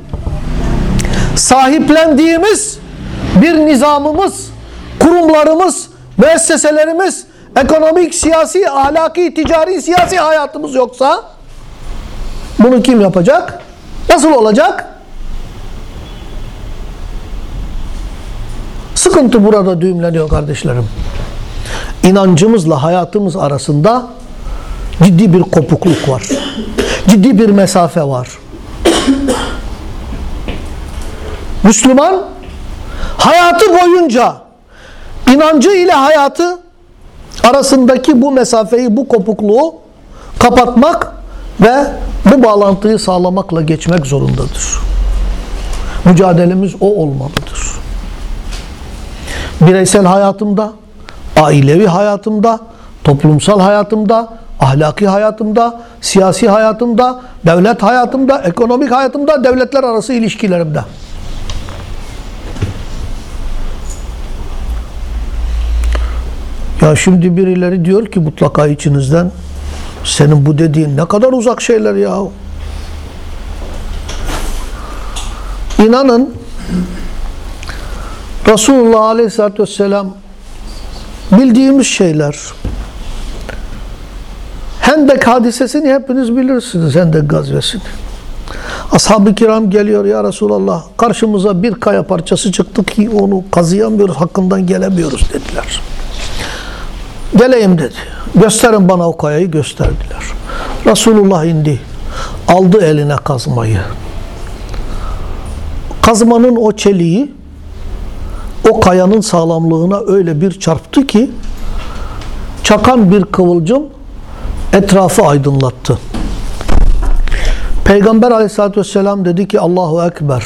sahiplendiğimiz bir nizamımız, kurumlarımız, müesseselerimiz, ekonomik, siyasi, ahlaki, ticari, siyasi hayatımız yoksa bunu kim yapacak? Nasıl olacak? Sıkıntı burada düğümleniyor kardeşlerim. İnancımızla hayatımız arasında ciddi bir kopukluk var. Ciddi bir mesafe var. Müslüman hayatı boyunca inancı ile hayatı arasındaki bu mesafeyi, bu kopukluğu kapatmak ve bu bağlantıyı sağlamakla geçmek zorundadır. Mücadelemiz o olmalıdır. Bireysel hayatımda, ailevi hayatımda, toplumsal hayatımda, ahlaki hayatımda, siyasi hayatımda, devlet hayatımda, ekonomik hayatımda, devletler arası ilişkilerimde. Ya şimdi birileri diyor ki mutlaka içinizden senin bu dediğin ne kadar uzak şeyler ya. İnanın Resulullah Aleyhisselatü Vesselam bildiğimiz şeyler. Hendek hadisesini hepiniz bilirsiniz Hendek gazvesini. Ashab-ı kiram geliyor ya Resulallah karşımıza bir kaya parçası çıktı ki onu kazıyamıyoruz hakkından gelemiyoruz dediler. Geleyim dedi. Gösterin bana o kayayı gösterdiler. Resulullah indi. Aldı eline kazmayı. Kazmanın o çeliği o kayanın sağlamlığına öyle bir çarptı ki çakan bir kıvılcım etrafı aydınlattı. Peygamber aleyhissalatü vesselam dedi ki Allahu Ekber.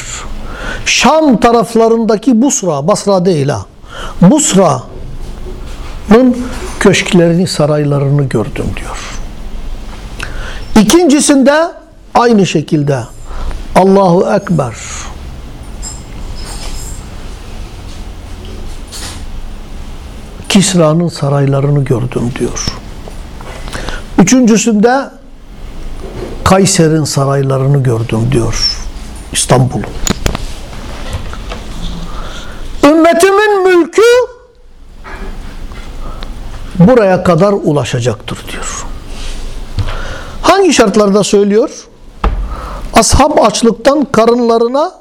Şam taraflarındaki Busra, Basra değil ha. Busra'nın köşklerini, saraylarını gördüm diyor. İkincisinde aynı şekilde Allahu Ekber. Kisra'nın saraylarını gördüm diyor. Üçüncüsünde Kayser'in saraylarını gördüm diyor. İstanbul'un. Ümmetimin mülkü buraya kadar ulaşacaktır diyor. Hangi şartlarda söylüyor? Ashab açlıktan karınlarına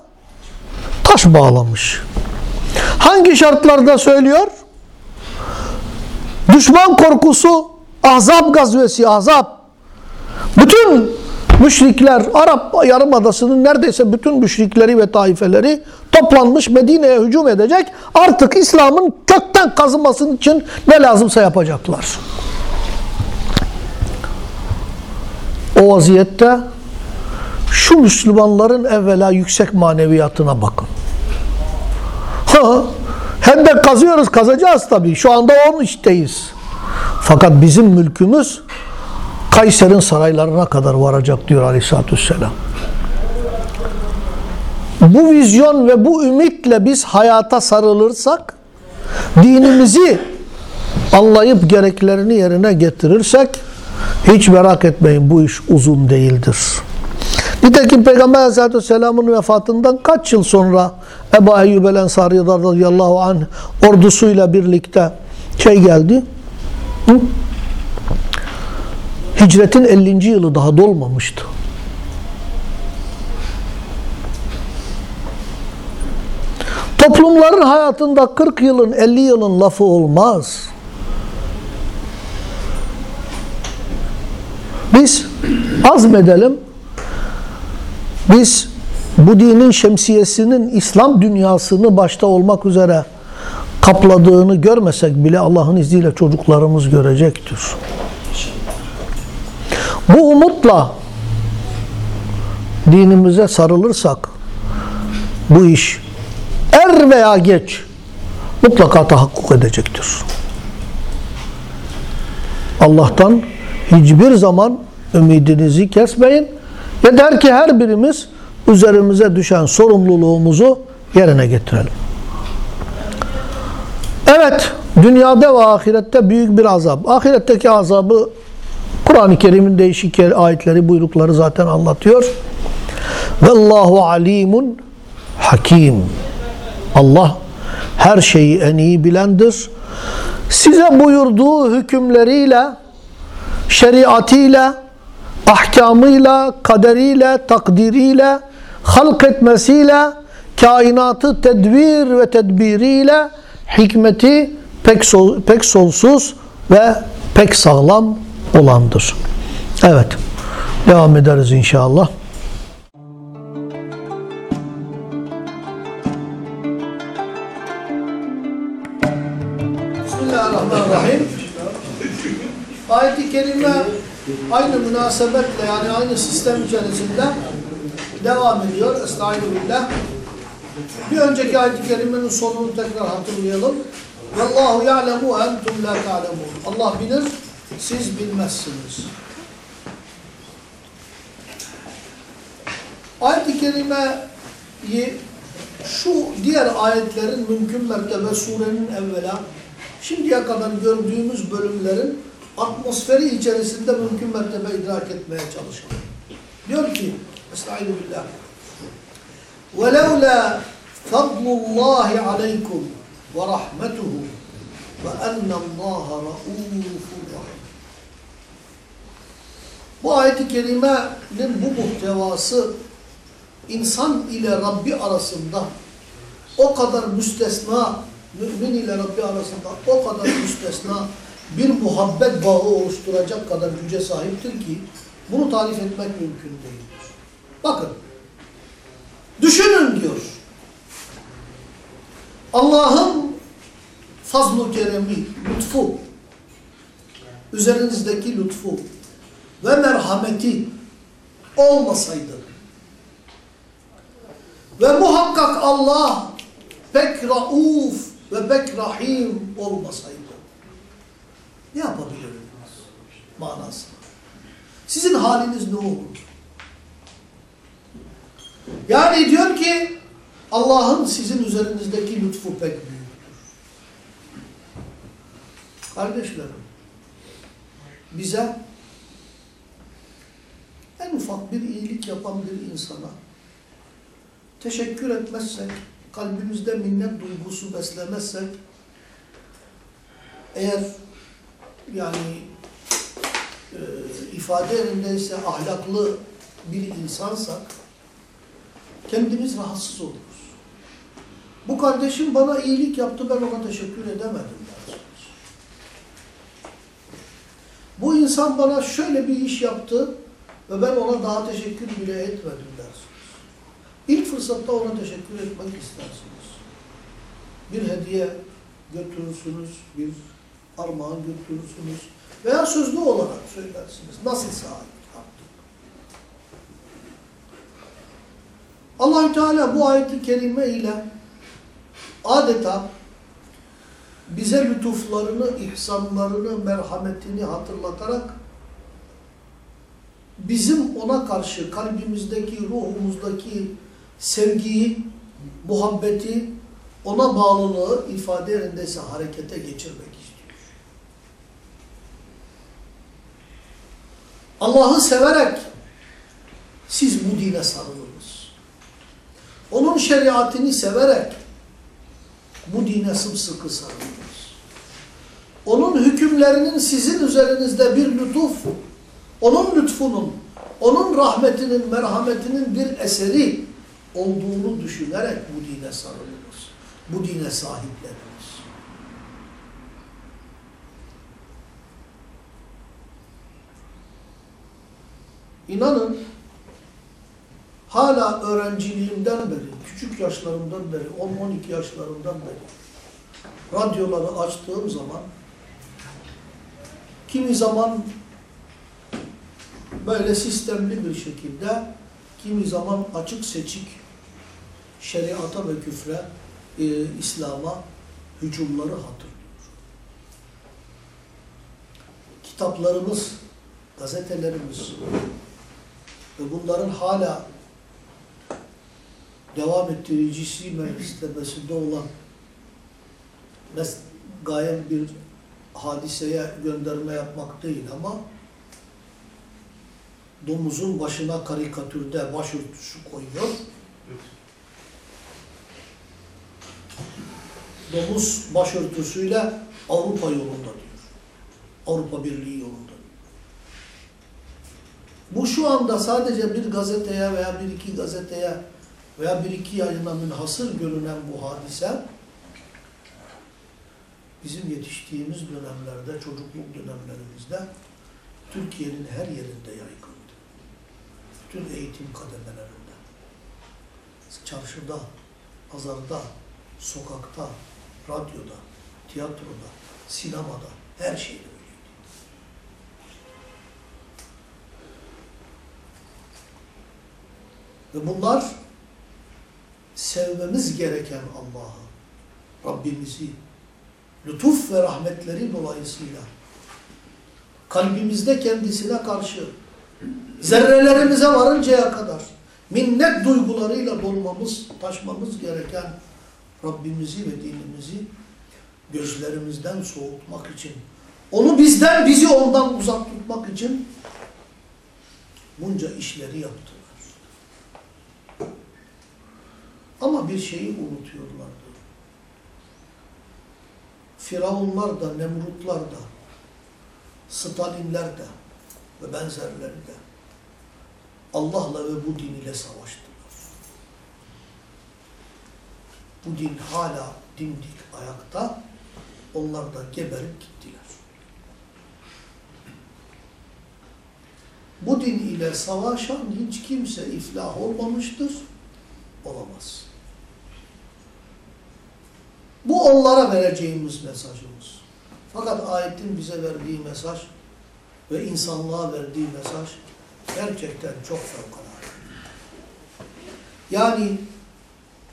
taş bağlamış. Hangi şartlarda söylüyor? Düşman korkusu, Ahzab gazvesi, Ahzab. Bütün müşrikler, Arap Yarımadası'nın neredeyse bütün müşrikleri ve taifeleri toplanmış Medine'ye hücum edecek. Artık İslam'ın kökten kazınması için ne lazımsa yapacaklar. O vaziyette şu Müslümanların evvela yüksek maneviyatına bakın. Ha, hem de kazıyoruz, kazacağız tabii. Şu anda onun işteyiz. Fakat bizim mülkümüz Kayser'in saraylarına kadar varacak diyor Aleyhisselatü Vesselam. Bu vizyon ve bu ümitle biz hayata sarılırsak, dinimizi anlayıp gereklerini yerine getirirsek, hiç merak etmeyin bu iş uzun değildir. Nitekim Peygamber Aleyhisselatü Vesselam'ın vefatından kaç yıl sonra Ebu Eyyub el Ensari radıyallahu anh ordusuyla birlikte şey geldi. Hı? Hicretin 50. yılı daha dolmamıştı. Toplumların hayatında 40 yılın 50 yılın lafı olmaz. Biz azmedelim. Biz bu dinin şemsiyesinin İslam dünyasını başta olmak üzere kapladığını görmesek bile Allah'ın izniyle çocuklarımız görecektir. Bu umutla dinimize sarılırsak bu iş er veya geç mutlaka tahakkuk edecektir. Allah'tan hiçbir zaman ümidinizi kesmeyin. Yeter ki her birimiz üzerimize düşen sorumluluğumuzu yerine getirelim. Evet, dünyada ve ahirette büyük bir azap. Ahiretteki azabı Kur'an-ı Kerim'in değişik ayetleri, buyrukları zaten anlatıyor. Vallahu alimun hakim. Allah her şeyi en iyi bilendir. Size buyurduğu hükümleriyle, şeriatıyla, ahkamıyla, kaderiyle, takdiriyle, halk etmesiyle, kainatı tedbir ve tedbiriyle hikmeti pek, sol, pek sonsuz ve pek sağlam olandır. Evet. Devam ederiz inşallah. Aynı münasebetle yani aynı sistem içerisinde devam ediyor. Estaizu billah. Bir önceki ayet-i kerimenin sonunu tekrar hatırlayalım. Vallahu ya'lemu entum la ta'lemun. Allah bilir, siz bilmezsiniz. Ayet-i kerimeyi şu diğer ayetlerin mümkün mertebe surenin evvela şimdiye kadar gördüğümüz bölümlerin atmosferi içerisinde mümkün mertebe idrak etmeye çalışalım. Diyor ki Estaizu billah وَلَوْلَا فَضْلُ اللّٰهِ عَلَيْكُمْ وَرَحْمَتُهُ وَاَنَّ اللّٰهَ رَؤُوفٌ رَحِيمٌ Bu ayet-i kerimenin bu muhtevası insan ile Rabbi arasında o kadar müstesna, mümin ile Rabbi arasında o kadar müstesna bir muhabbet bağı oluşturacak kadar güce sahiptir ki bunu tarif etmek mümkün değildir. Bakın, düşünün diyor. Allah'ın fazl-ı keremi, lütfu, üzerinizdeki lütfu ve merhameti olmasaydı ve muhakkak Allah pek rauf ve pek rahim olmasaydı ne yapabilirdiniz manası? Sizin haliniz ne olur? Yani diyor ki Allah'ın sizin üzerinizdeki lütfu pek büyüktür. Kardeşlerim, bize en ufak bir iyilik yapan bir insana teşekkür etmezsek, kalbimizde minnet duygusu beslemezsek, eğer yani e, ifade yerindeyse ahlaklı bir insansak, kendimiz rahatsız oluruz. Bu kardeşim bana iyilik yaptı, ben ona teşekkür edemedim dersiniz. Bu insan bana şöyle bir iş yaptı ve ben ona daha teşekkür bile etmedim dersiniz. İlk fırsatta ona teşekkür etmek istersiniz. Bir hediye götürürsünüz, bir armağan götürürsünüz veya sözlü olarak söylersiniz. Nasıl sahip? Allahü Teala bu ayet-i kerime ile adeta bize lütuflarını, ihsanlarını, merhametini hatırlatarak bizim ona karşı kalbimizdeki, ruhumuzdaki sevgiyi, muhabbeti, ona bağlılığı ifade yerindeyse harekete geçirmek istiyor. Allah'ı severek siz bu dine sarılınız. Onun şeriatini severek bu dine sımsıkı sarılınız. Onun hükümlerinin sizin üzerinizde bir lütuf, onun lütfunun, onun rahmetinin, merhametinin bir eseri olduğunu düşünerek bu dine sarılınız. Bu dine sahipleniniz. İnanın hala öğrenciliğimden beri, küçük yaşlarımdan beri, 10-12 yaşlarımdan beri radyoları açtığım zaman kimi zaman böyle sistemli bir şekilde kimi zaman açık seçik şeriata ve küfre, e, İslam'a hücumları hatırlıyor. Kitaplarımız, gazetelerimiz ve bunların hala devam ettiricisi meclislemesinde olan gayem bir hadiseye gönderme yapmak değil ama domuzun başına karikatürde başörtüsü koyuyor. Domuz başörtüsüyle Avrupa yolunda diyor. Avrupa Birliği yolunda. Bu şu anda sadece bir gazeteye veya bir iki gazeteye veya bir iki yayına münhasır görünen bu hadise bizim yetiştiğimiz dönemlerde, çocukluk dönemlerimizde Türkiye'nin her yerinde yaygındı. Bütün eğitim kademelerinde. Çarşıda, pazarda, sokakta, radyoda, tiyatroda, sinemada, her şeyde Ve bunlar sevmemiz gereken Allah'ı, Rabbimizi, lütuf ve rahmetleri dolayısıyla kalbimizde kendisine karşı zerrelerimize varıncaya kadar minnet duygularıyla dolmamız, taşmamız gereken Rabbimizi ve dinimizi gözlerimizden soğutmak için, onu bizden, bizi ondan uzak tutmak için bunca işleri yaptılar. Ama bir şeyi unutuyorlardı. Firavunlar da, Nemrutlar da, Stalinler de ve benzerleri de Allah'la ve bu din ile savaştılar. Bu din hala dimdik ayakta, onlar da geberip gittiler. Bu din ile savaşan hiç kimse iflah olmamıştır, olamaz. Bu onlara vereceğimiz mesajımız. Fakat ayetin bize verdiği mesaj ve insanlığa verdiği mesaj gerçekten çok fevkalade. Yani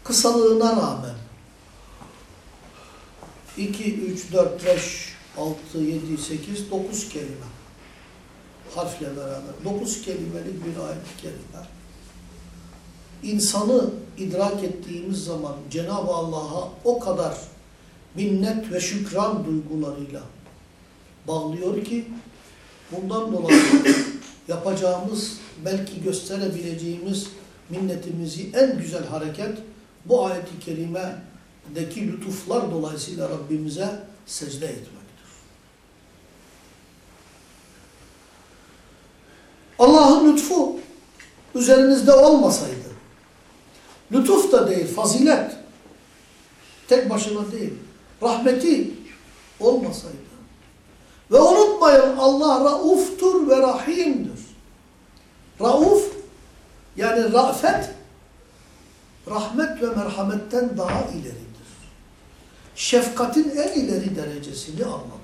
kısalığına rağmen 2, 3, 4, 5, 6, 7, 8, 9 kelime harfle beraber 9 kelimelik bir ayet-i insanı idrak ettiğimiz zaman Cenab-ı Allah'a o kadar minnet ve şükran duygularıyla bağlıyor ki bundan dolayı yapacağımız, belki gösterebileceğimiz minnetimizi en güzel hareket bu ayet-i kerimedeki lütuflar dolayısıyla Rabbimize secde etmektir. Allah'ın lütfu üzerinizde olmasaydı, lütuf da değil, fazilet, tek başına değil, rahmeti olmasaydı, ve unutmayın Allah rauftur ve rahimdir. Rauf yani rafet rahmet ve merhametten daha ileridir. Şefkatin en ileri derecesini anlatıyor.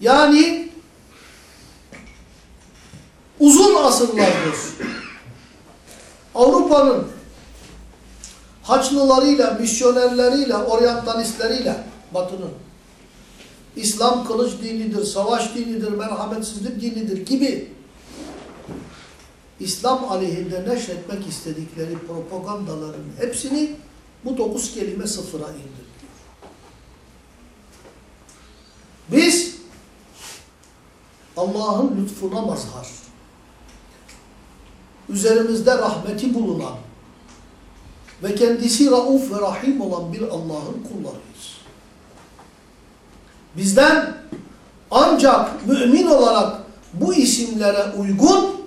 Yani uzun asırlardır Avrupa'nın Haçlılarıyla, misyonerleriyle, oryantalistleriyle Batı'nın İslam kılıç dinidir, savaş dinidir, merhametsizlik dinidir gibi İslam aleyhinde neşretmek istedikleri propagandaların hepsini bu dokuz kelime sıfıra indirdi. Biz Allah'ın lütfuna mazhar, üzerimizde rahmeti bulunan ve kendisi rauf ve rahim olan bir Allah'ın kullarıyız. Bizden ancak mümin olarak bu isimlere uygun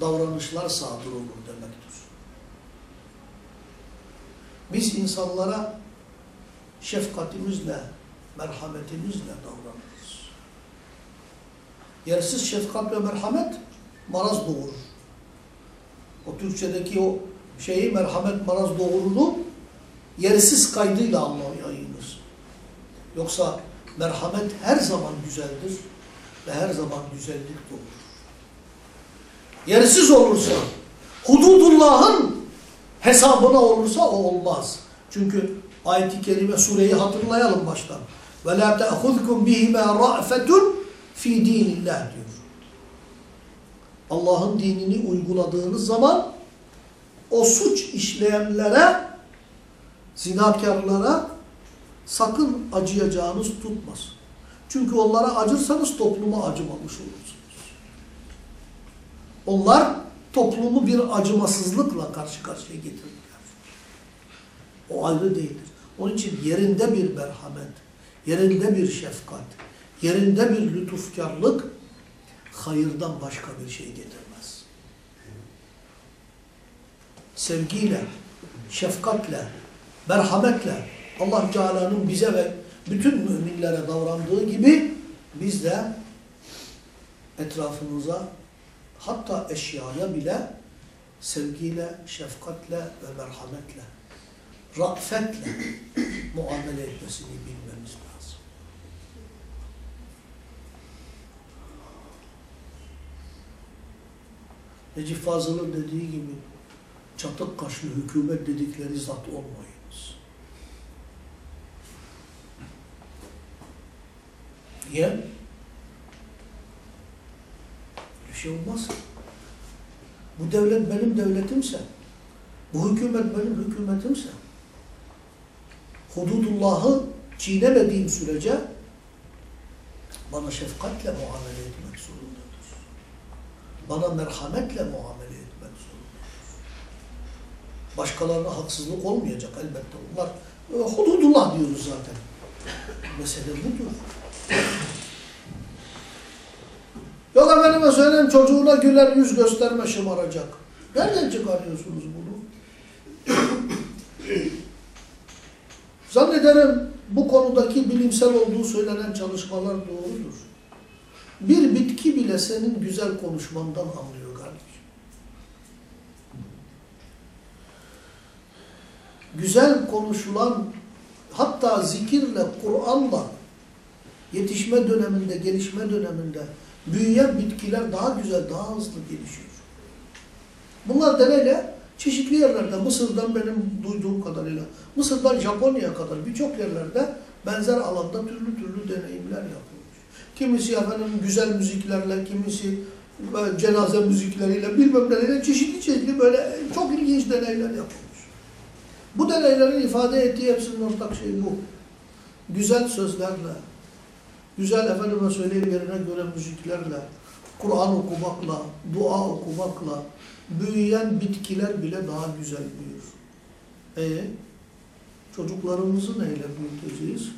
davranışlar sadır olur demektir. Biz insanlara şefkatimizle, merhametimizle davranırız. Yersiz şefkat ve merhamet maraz doğurur. O Türkçedeki o şeyi merhamet maraz doğurunu yersiz kaydıyla anlayınız. Yoksa merhamet her zaman güzeldir ve her zaman güzellik doğurur. Yersiz olursa, hududullah'ın hesabına olursa o olmaz. Çünkü ayet-i kerime sureyi hatırlayalım baştan. La ta'khudhukum bihima ra'fetun fi dinillah diyor. Allah'ın dinini uyguladığınız zaman o suç işleyenlere, zinakarlara sakın acıyacağınız tutmaz. Çünkü onlara acırsanız topluma acımamış olursunuz. Onlar toplumu bir acımasızlıkla karşı karşıya getirirler. O ayrı değildir. Onun için yerinde bir merhamet, yerinde bir şefkat, yerinde bir lütufkarlık hayırdan başka bir şey getirmez. Sevgiyle, şefkatle, merhametle Allah Teala'nın bize ve bütün müminlere davrandığı gibi biz de etrafımıza hatta eşyaya bile sevgiyle, şefkatle ve merhametle, rafetle muamele etmesini bilmemiz lazım. Necip Fazıl'ın dediği gibi çatık kaşlı hükümet dedikleri zat olmayınız. Niye? Bir şey olmaz. Bu devlet benim devletimse, bu hükümet benim hükümetimse, hududullahı çiğnemediğim sürece bana şefkatle muamele etmek zorundadır. Bana merhametle muamele etmek zorundadır. Başkalarına haksızlık olmayacak elbette. Bunlar e, hududullah diyoruz zaten. Mesele budur. Yok efendime söyleyeyim çocuğuna güler yüz gösterme şımaracak. Nereden çıkarıyorsunuz bunu? Zannederim bu konudaki bilimsel olduğu söylenen çalışmalar doğrudur. Bir bitki bile senin güzel konuşmandan anlıyor kardeşim. Güzel konuşulan hatta zikirle, Kur'an'la yetişme döneminde, gelişme döneminde büyüyen bitkiler daha güzel, daha hızlı gelişiyor. Bunlar deneyle çeşitli yerlerde, Mısır'dan benim duyduğum kadarıyla, Mısır'dan Japonya'ya kadar birçok yerlerde benzer alanda türlü türlü deneyimler yapılmış. Kimisi efendim güzel müziklerle, kimisi böyle cenaze müzikleriyle, bilmem neleriyle çeşitli çeşitli böyle çok ilginç deneyler yapılmış. Bu deneylerin ifade ettiği hepsinin ortak şeyi bu. Güzel sözlerle, güzel efendime söyleyeyim yerine göre müziklerle, Kur'an okumakla, dua okumakla büyüyen bitkiler bile daha güzel büyür. E çocuklarımızı neyle büyüteceğiz?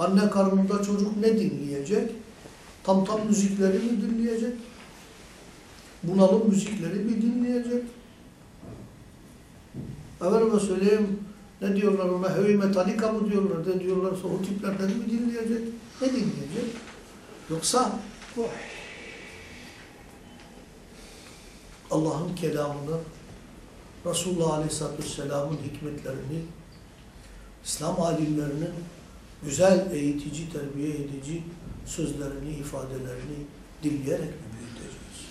Anne karnında çocuk ne dinleyecek? Tam tam müzikleri mi dinleyecek? Bunalım müzikleri mi dinleyecek? Efendime söyleyeyim, ne diyorlar ona, heavy metalika mı diyorlar, ne diyorlarsa o tiplerden mi dinleyecek? Ne dinleyecek? Yoksa Allah'ın kelamını, Resulullah Aleyhisselatü Vesselam'ın hikmetlerini, İslam alimlerinin güzel eğitici, terbiye edici sözlerini, ifadelerini dinleyerek mi büyüteceğiz?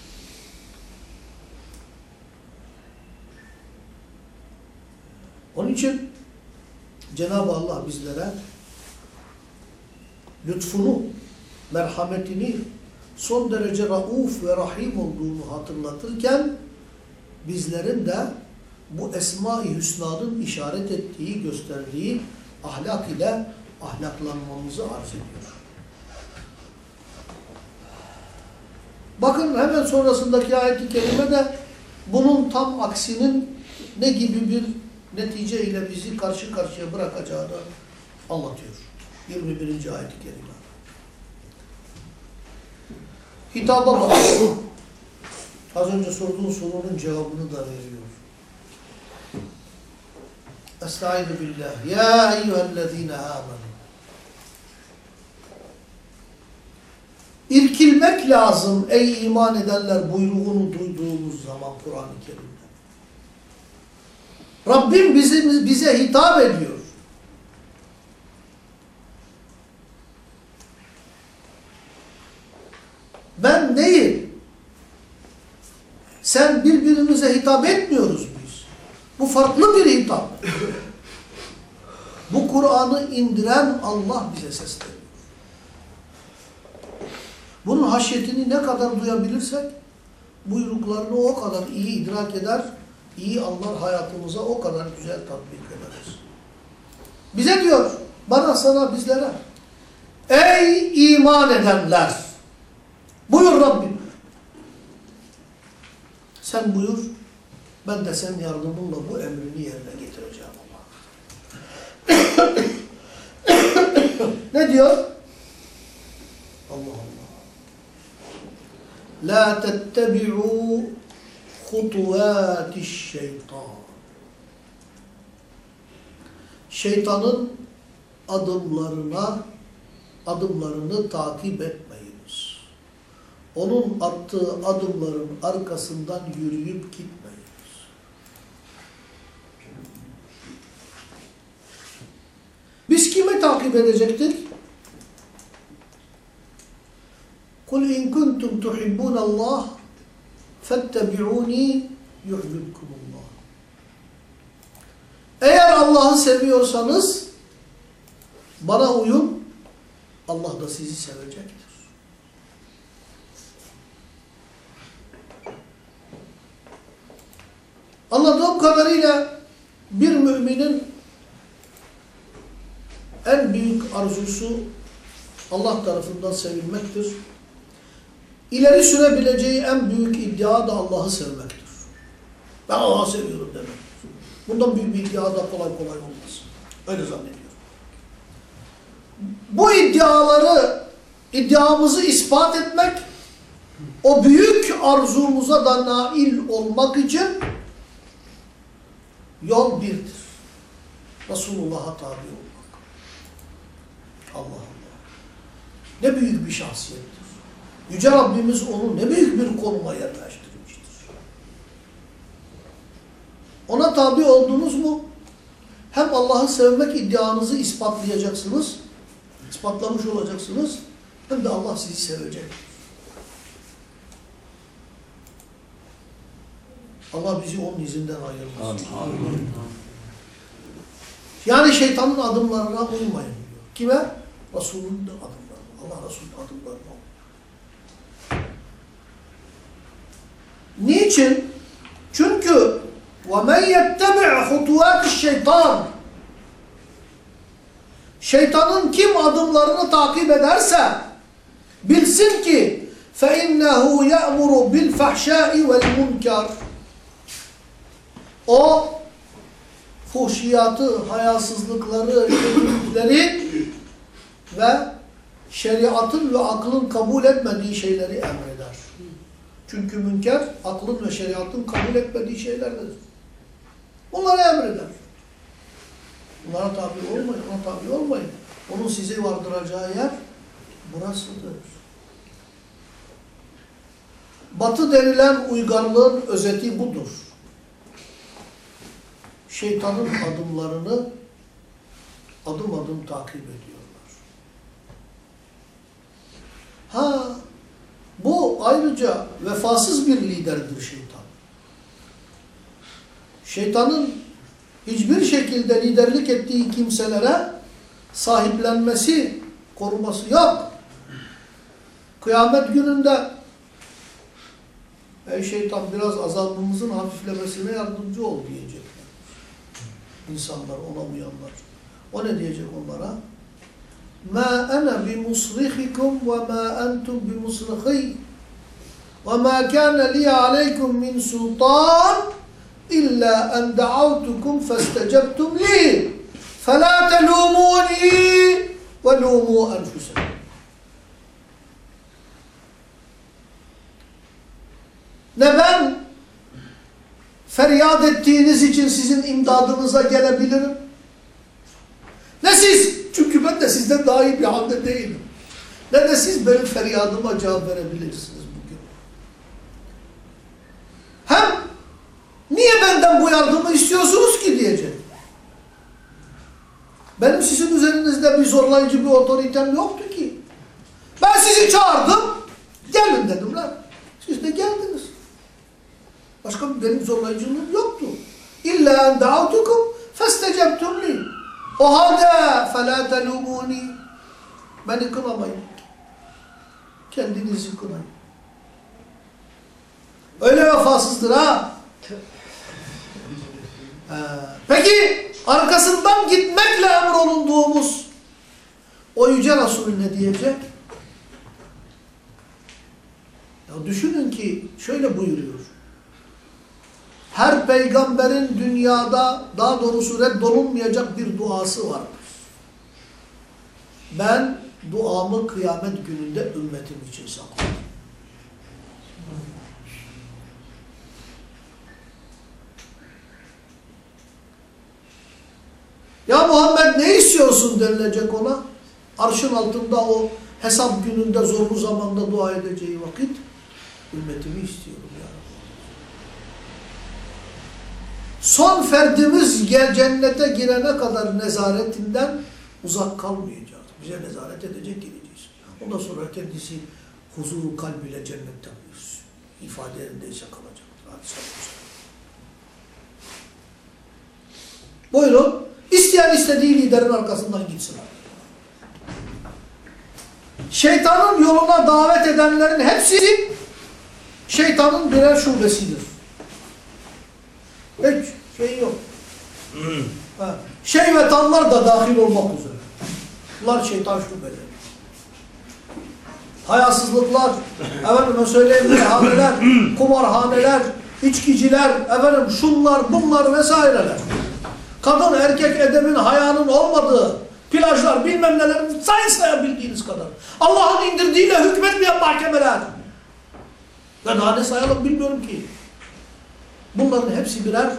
Onun için Cenab-ı Allah bizlere lütfunu, merhametini son derece rauf ve rahim olduğunu hatırlatırken bizlerin de bu Esma-i Hüsna'nın işaret ettiği, gösterdiği ahlak ile ahlaklanmamızı arz ediyor. Bakın hemen sonrasındaki ayet-i kerime de bunun tam aksinin ne gibi bir netice ile bizi karşı karşıya bırakacağını anlatıyor. 21. ayet-i kerime. Hitaba bak. Az önce sorduğun sorunun cevabını da veriyor. Estaizu billah. Ya eyyühellezine amenu. İrkilmek lazım ey iman edenler buyruğunu duyduğumuz zaman Kur'an-ı Kerim'de. Rabbim bizi, bize hitap ediyor. Ben değil. Sen birbirimize hitap etmiyoruz biz. Bu farklı bir hitap. Bu Kur'an'ı indiren Allah bize sesleniyor. Bunun haşyetini ne kadar duyabilirsek buyruklarını o kadar iyi idrak eder, iyi anlar hayatımıza o kadar güzel tatbik ederiz. Bize diyor, bana sana bizlere ey iman edenler buyur Rabbim sen buyur ben de sen yardımınla bu emrini yerine getireceğim Allah. ne diyor? Allah Allah. La tettebi'u hutuvatiş şeytan. Şeytanın adımlarına adımlarını takip etmeyiniz. Onun attığı adımların arkasından yürüyüp gitmeyiniz. Biz kime takip edecektik? Kul in kuntum tuhibbunallah fettebi'uni yuhibbukumullah. Eğer Allah'ı seviyorsanız bana uyun. Allah da sizi sevecektir. Anladığım kadarıyla bir müminin en büyük arzusu Allah tarafından sevilmektir. İleri sürebileceği en büyük iddia da Allah'ı sevmektir. Ben Allah'ı seviyorum demek. Bundan büyük bir iddia da kolay kolay olmaz. Öyle zannediyorum. Bu iddiaları, iddiamızı ispat etmek, o büyük arzumuza da nail olmak için yol birdir. Resulullah'a tabi olmak. Allah Allah. Ne büyük bir şahsiyettir. Yüce Rabbimiz onu ne büyük bir konuma yerleştirmiştir. Ona tabi oldunuz mu hem Allah'ı sevmek iddianızı ispatlayacaksınız, ispatlamış olacaksınız hem de Allah sizi sevecek. Allah bizi onun izinden ayırmasın. Yani şeytanın adımlarına uymayın diyor. Kime? Resulünün adımlarına. Allah Resulü'nün adımlarına uymayın. Niçin? Çünkü وَمَنْ يَتَّبِعْ خُطُوَاتِ الشَّيْطَانِ Şeytanın kim adımlarını takip ederse bilsin ki فَاِنَّهُ يَأْمُرُ بِالْفَحْشَاءِ وَالْمُنْكَرِ O fuhşiyatı, hayasızlıkları, kötülükleri ve şeriatın ve aklın kabul etmediği şeyleri emreder. Çünkü münker aklın ve şeriatın kabul etmediği şeylerdir. Bunları emreder. Bunlara tabi olmayın, ona tabi olmayın. Onun sizi vardıracağı yer burasıdır. Batı denilen uygarlığın özeti budur. Şeytanın adımlarını adım adım takip ediyorlar. Ha, bu ayrıca vefasız bir liderdir şeytan. Şeytanın hiçbir şekilde liderlik ettiği kimselere sahiplenmesi, koruması yok. Kıyamet gününde ey şeytan biraz azabımızın hafiflemesine yardımcı ol diyecekler. İnsanlar, ona uyanlar. O ne diyecek onlara? ma ana bimusrihikum ve ma entum bimusrihi ve ma kana li aleykum min sultan illa en da'avtukum festecebtum li. Fela telumuni ve lumu enfusakum ne ben feryat ettiğiniz için sizin imdadınıza gelebilirim? Ne siz? Çünkü ben de sizden daha iyi bir halde değilim. Ne de siz benim feryadıma cevap verebilirsiniz bugün. Hem niye benden bu yardımı istiyorsunuz ki diyecek. Benim sizin üzerinizde bir zorlayıcı bir otoritem yoktu ki. Ben sizi çağırdım, gelin dedim lan. Siz de geldiniz. Başka benim zorlayıcılığım yoktu. İlla en da'utukum festecebtum li. O halde فَلَا تَلُومُونِ Beni kınamayın. Kendinizi kınayın. Öyle vefasızdır ha. Ee, peki arkasından gitmekle emrolunduğumuz o Yüce Resulü ne diyecek? Ya düşünün ki şöyle buyuruyor. Her peygamberin dünyada daha doğrusu reddolunmayacak bir duası vardır. Ben duamı kıyamet gününde ümmetim için saklarım. Ya Muhammed ne istiyorsun denilecek ona? Arşın altında o hesap gününde zorlu zamanda dua edeceği vakit ümmetimi istiyorum ya Rabbi. Son ferdimiz gel cennete girene kadar nezaretinden uzak kalmayacağız. Bize nezaret edecek gireceğiz. Ondan sonra kendisi huzuru kalb ile cennette buyursun. İfadelerindeyse kalacaktır. Hadis Buyurun. İsteyen istediği liderin arkasından gitsin. Şeytanın yoluna davet edenlerin hepsi şeytanın birer şubesidir. Hiç şey yok. Ha. Şeyvetanlar da dahil olmak üzere. Bunlar şeytan şubeleri. Hayasızlıklar, efendime söyleyeyim meyhaneler, kumarhaneler, içkiciler, efendim şunlar, bunlar vesaireler. Kadın erkek edebin, hayanın olmadığı plajlar, bilmem neler, sayın sayabildiğiniz kadar. Allah'ın indirdiğiyle hükmetmeyen mahkemeler. Ben daha ne sayalım bilmiyorum ki. Bunların hepsi birer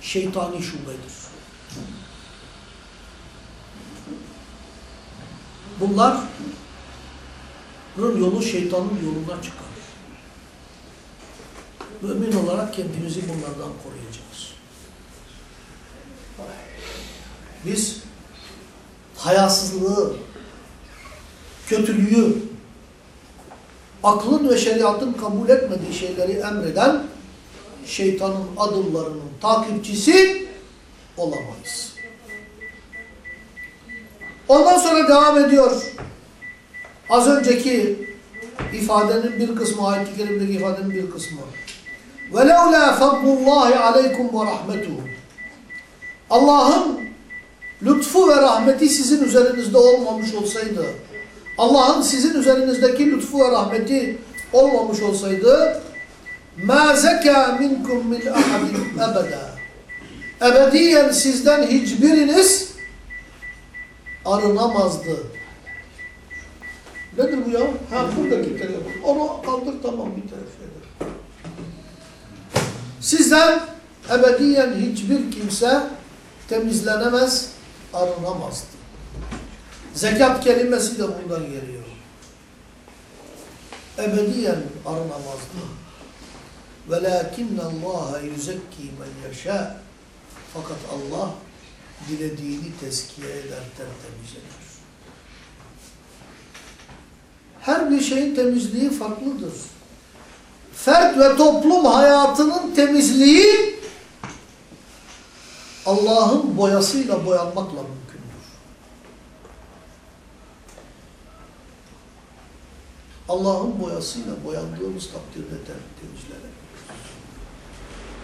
şeytani şubedir. Bunların yolu şeytanın yoluna çıkar. Mümin olarak kendimizi bunlardan koruyacağız. Biz hayasızlığı, kötülüğü, aklın ve şeriatın kabul etmediği şeyleri emreden şeytanın adımlarının takipçisi olamayız. Ondan sonra devam ediyor. Az önceki ifadenin bir kısmı, ayet-i kerimdeki ifadenin bir kısmı. وَلَوْلَا فَضْلُ اللّٰهِ عَلَيْكُمْ وَرَحْمَتُهُ Allah'ın lütfu ve rahmeti sizin üzerinizde olmamış olsaydı, Allah'ın sizin üzerinizdeki lütfu ve rahmeti olmamış olsaydı, مَا زَكَى مِنْكُمْ مِنْ اَحَدٍ اَبَدًا Ebediyen sizden hiçbiriniz arınamazdı. Nedir bu ya? Ha buradaki telefon. Onu kaldır tamam bir tarafta. Sizden ebediyen hiçbir kimse temizlenemez, arınamazdı. Zekat kelimesi de buradan geliyor. Ebediyen arınamazdı. وَلَاكِنَّ اللّٰهَ يُزَكِّي مَنْ يَشَاءُ Fakat Allah dilediğini tezkiye eder, tertemiz eder. Her bir şeyin temizliği farklıdır. Fert ve toplum hayatının temizliği Allah'ın boyasıyla boyanmakla mümkündür. Allah'ın boyasıyla boyandığımız takdirde temizlenir.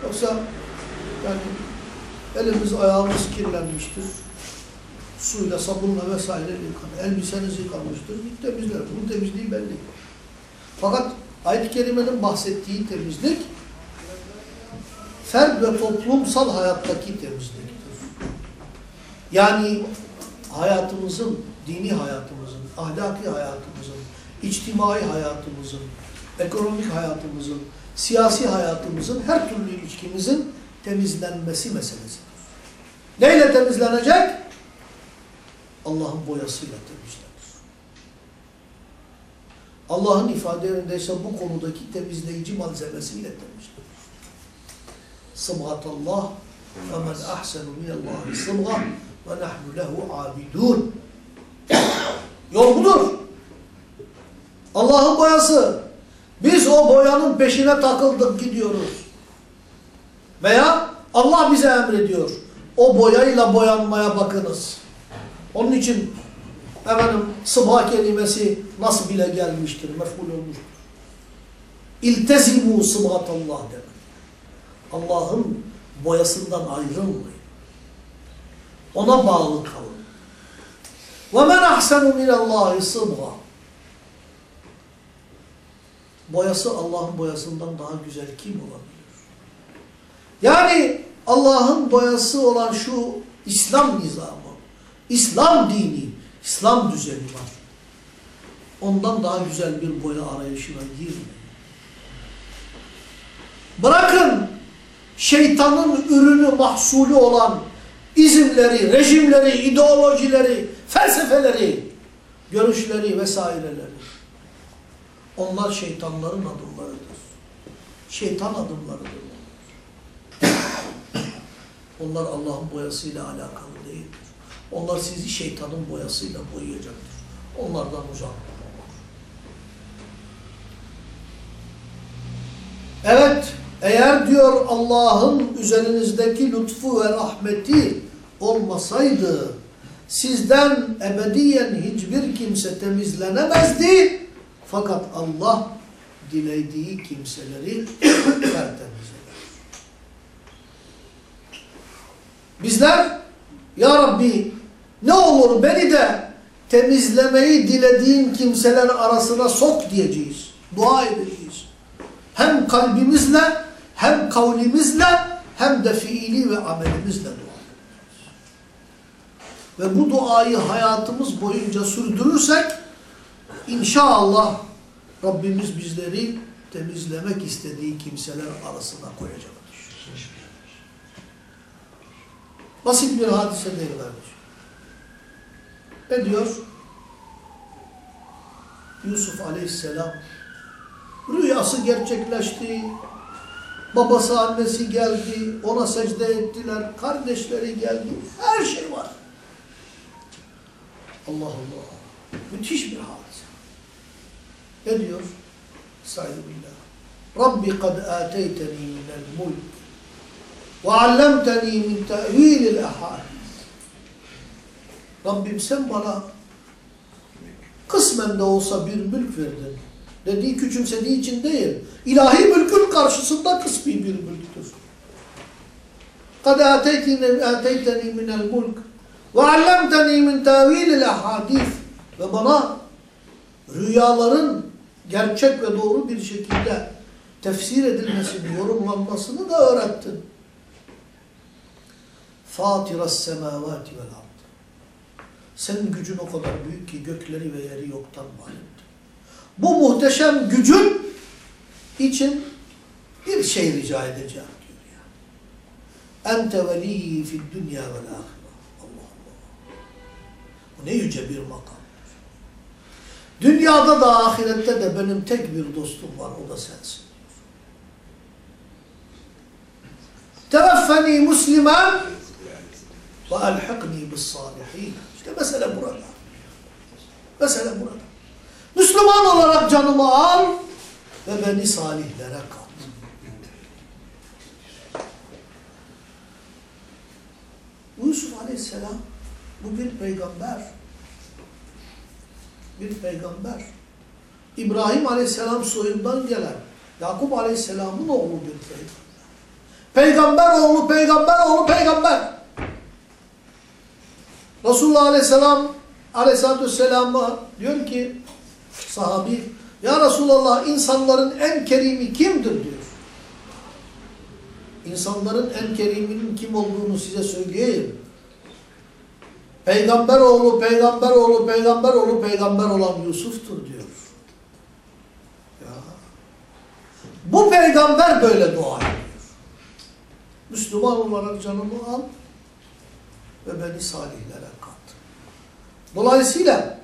Yoksa yani elimiz ayağımız kirlenmiştir. Suyla, sabunla vesaire yıkanır. Elbiseniz yıkanmıştır. Temizler. Bunun temizliği belli. Fakat ayet-i kerimenin bahsettiği temizlik fert ve toplumsal hayattaki temizliktir. Yani hayatımızın, dini hayatımızın, ahlaki hayatımızın, içtimai hayatımızın, ekonomik hayatımızın, siyasi hayatımızın, her türlü ilişkimizin temizlenmesi meselesidir. Neyle temizlenecek? Allah'ın boyasıyla temizlenir. Allah'ın ifadelerindeyse bu konudaki temizleyici malzemesiyle temizlenir. Sıbgatallah ve men ahsenu minallahi sıbga ve nahnu lehu abidun. Yol budur. Allah'ın boyası. Biz o boyanın peşine takıldık gidiyoruz. Veya Allah bize emrediyor. O boyayla boyanmaya bakınız. Onun için efendim sıbha kelimesi nasıl bile gelmiştir, mefhul olmuştur. İltezimu sıbhatallah demek. Allah'ın boyasından ayrılmayın. Ona bağlı kalın. وَمَنْ أَحْسَنُ مِنَ اللّٰهِ صِبْغًا Boyası Allah'ın boyasından daha güzel kim olabilir? Yani Allah'ın boyası olan şu İslam nizamı, İslam dini, İslam düzeni var. Ondan daha güzel bir boya arayışına girmeyin. Bırakın şeytanın ürünü, mahsulü olan izimleri, rejimleri, ideolojileri, felsefeleri, görüşleri vesaireleri. Onlar şeytanların adımlarıdır. Şeytan adımlarıdır. Onlar Allah'ın boyasıyla alakalı değildir. Onlar sizi şeytanın boyasıyla boyayacaktır. Onlardan uzak olun. Evet, eğer diyor Allah'ın üzerinizdeki lütfu ve rahmeti olmasaydı sizden ebediyen hiçbir kimse temizlenemezdi. Fakat Allah dilediği kimseleri tertemiz eder. Bizler Ya Rabbi ne olur beni de temizlemeyi dilediğin kimseler arasına sok diyeceğiz. Dua edeceğiz. Hem kalbimizle hem kavlimizle hem de fiili ve amelimizle dua edeceğiz. Ve bu duayı hayatımız boyunca sürdürürsek inşallah Rabbimiz bizleri temizlemek istediği kimseler arasına koyacaktır. Basit bir hadise değil kardeşim. Ne diyor? Yusuf aleyhisselam rüyası gerçekleşti. Babası annesi geldi. Ona secde ettiler. Kardeşleri geldi. Her şey var. Allah Allah. Müthiş bir hadise. Ne diyor? Estaizu billah. Rabbi kad ateyteni minel mulk ve allemteni min te'vilil ahadis. Rabbim sen bana kısmen de olsa bir mülk verdin. Dediği küçümsediği için değil. İlahi mülkün karşısında kısmi bir mülktür. قَدْ آتَيْتَنِي مِنَ الْمُلْكِ وَعَلَّمْتَنِي مِنْ تَاوِيلِ الْاَحَادِيثِ Ve bana rüyaların gerçek ve doğru bir şekilde tefsir edilmesini, yorumlanmasını da öğrettin. Fatiras semavati vel ard. Senin gücün o kadar büyük ki gökleri ve yeri yoktan var. Bu muhteşem gücün için bir şey rica edeceğim diyor ya. Yani. Ente veliyyi fid dünya vel ahire. Allah Allah. Bu ne yüce bir makam. Dünyada da ahirette de benim tek bir dostum var o da sensin. Teveffeni muslimen ve elhikni bis salihin. İşte mesele burada. Mesele burada. Müslüman olarak canımı al ve beni salihlere kat. Yusuf Aleyhisselam bu bir peygamber. Bir peygamber. İbrahim Aleyhisselam soyundan gelen Yakup Aleyhisselam'ın oğlu bir peygamber. Peygamber oğlu, peygamber oğlu, peygamber. Resulullah Aleyhisselam Aleyhisselatü Vesselam'a diyor ki sahabi ya Resulallah insanların en kerimi kimdir diyor. İnsanların en keriminin kim olduğunu size söyleyeyim. Peygamber oğlu, peygamber oğlu, peygamber oğlu, peygamber olan Yusuf'tur diyor. Ya. Bu peygamber böyle dua ediyor. Müslüman olarak canımı al ve beni salihlere kat. Dolayısıyla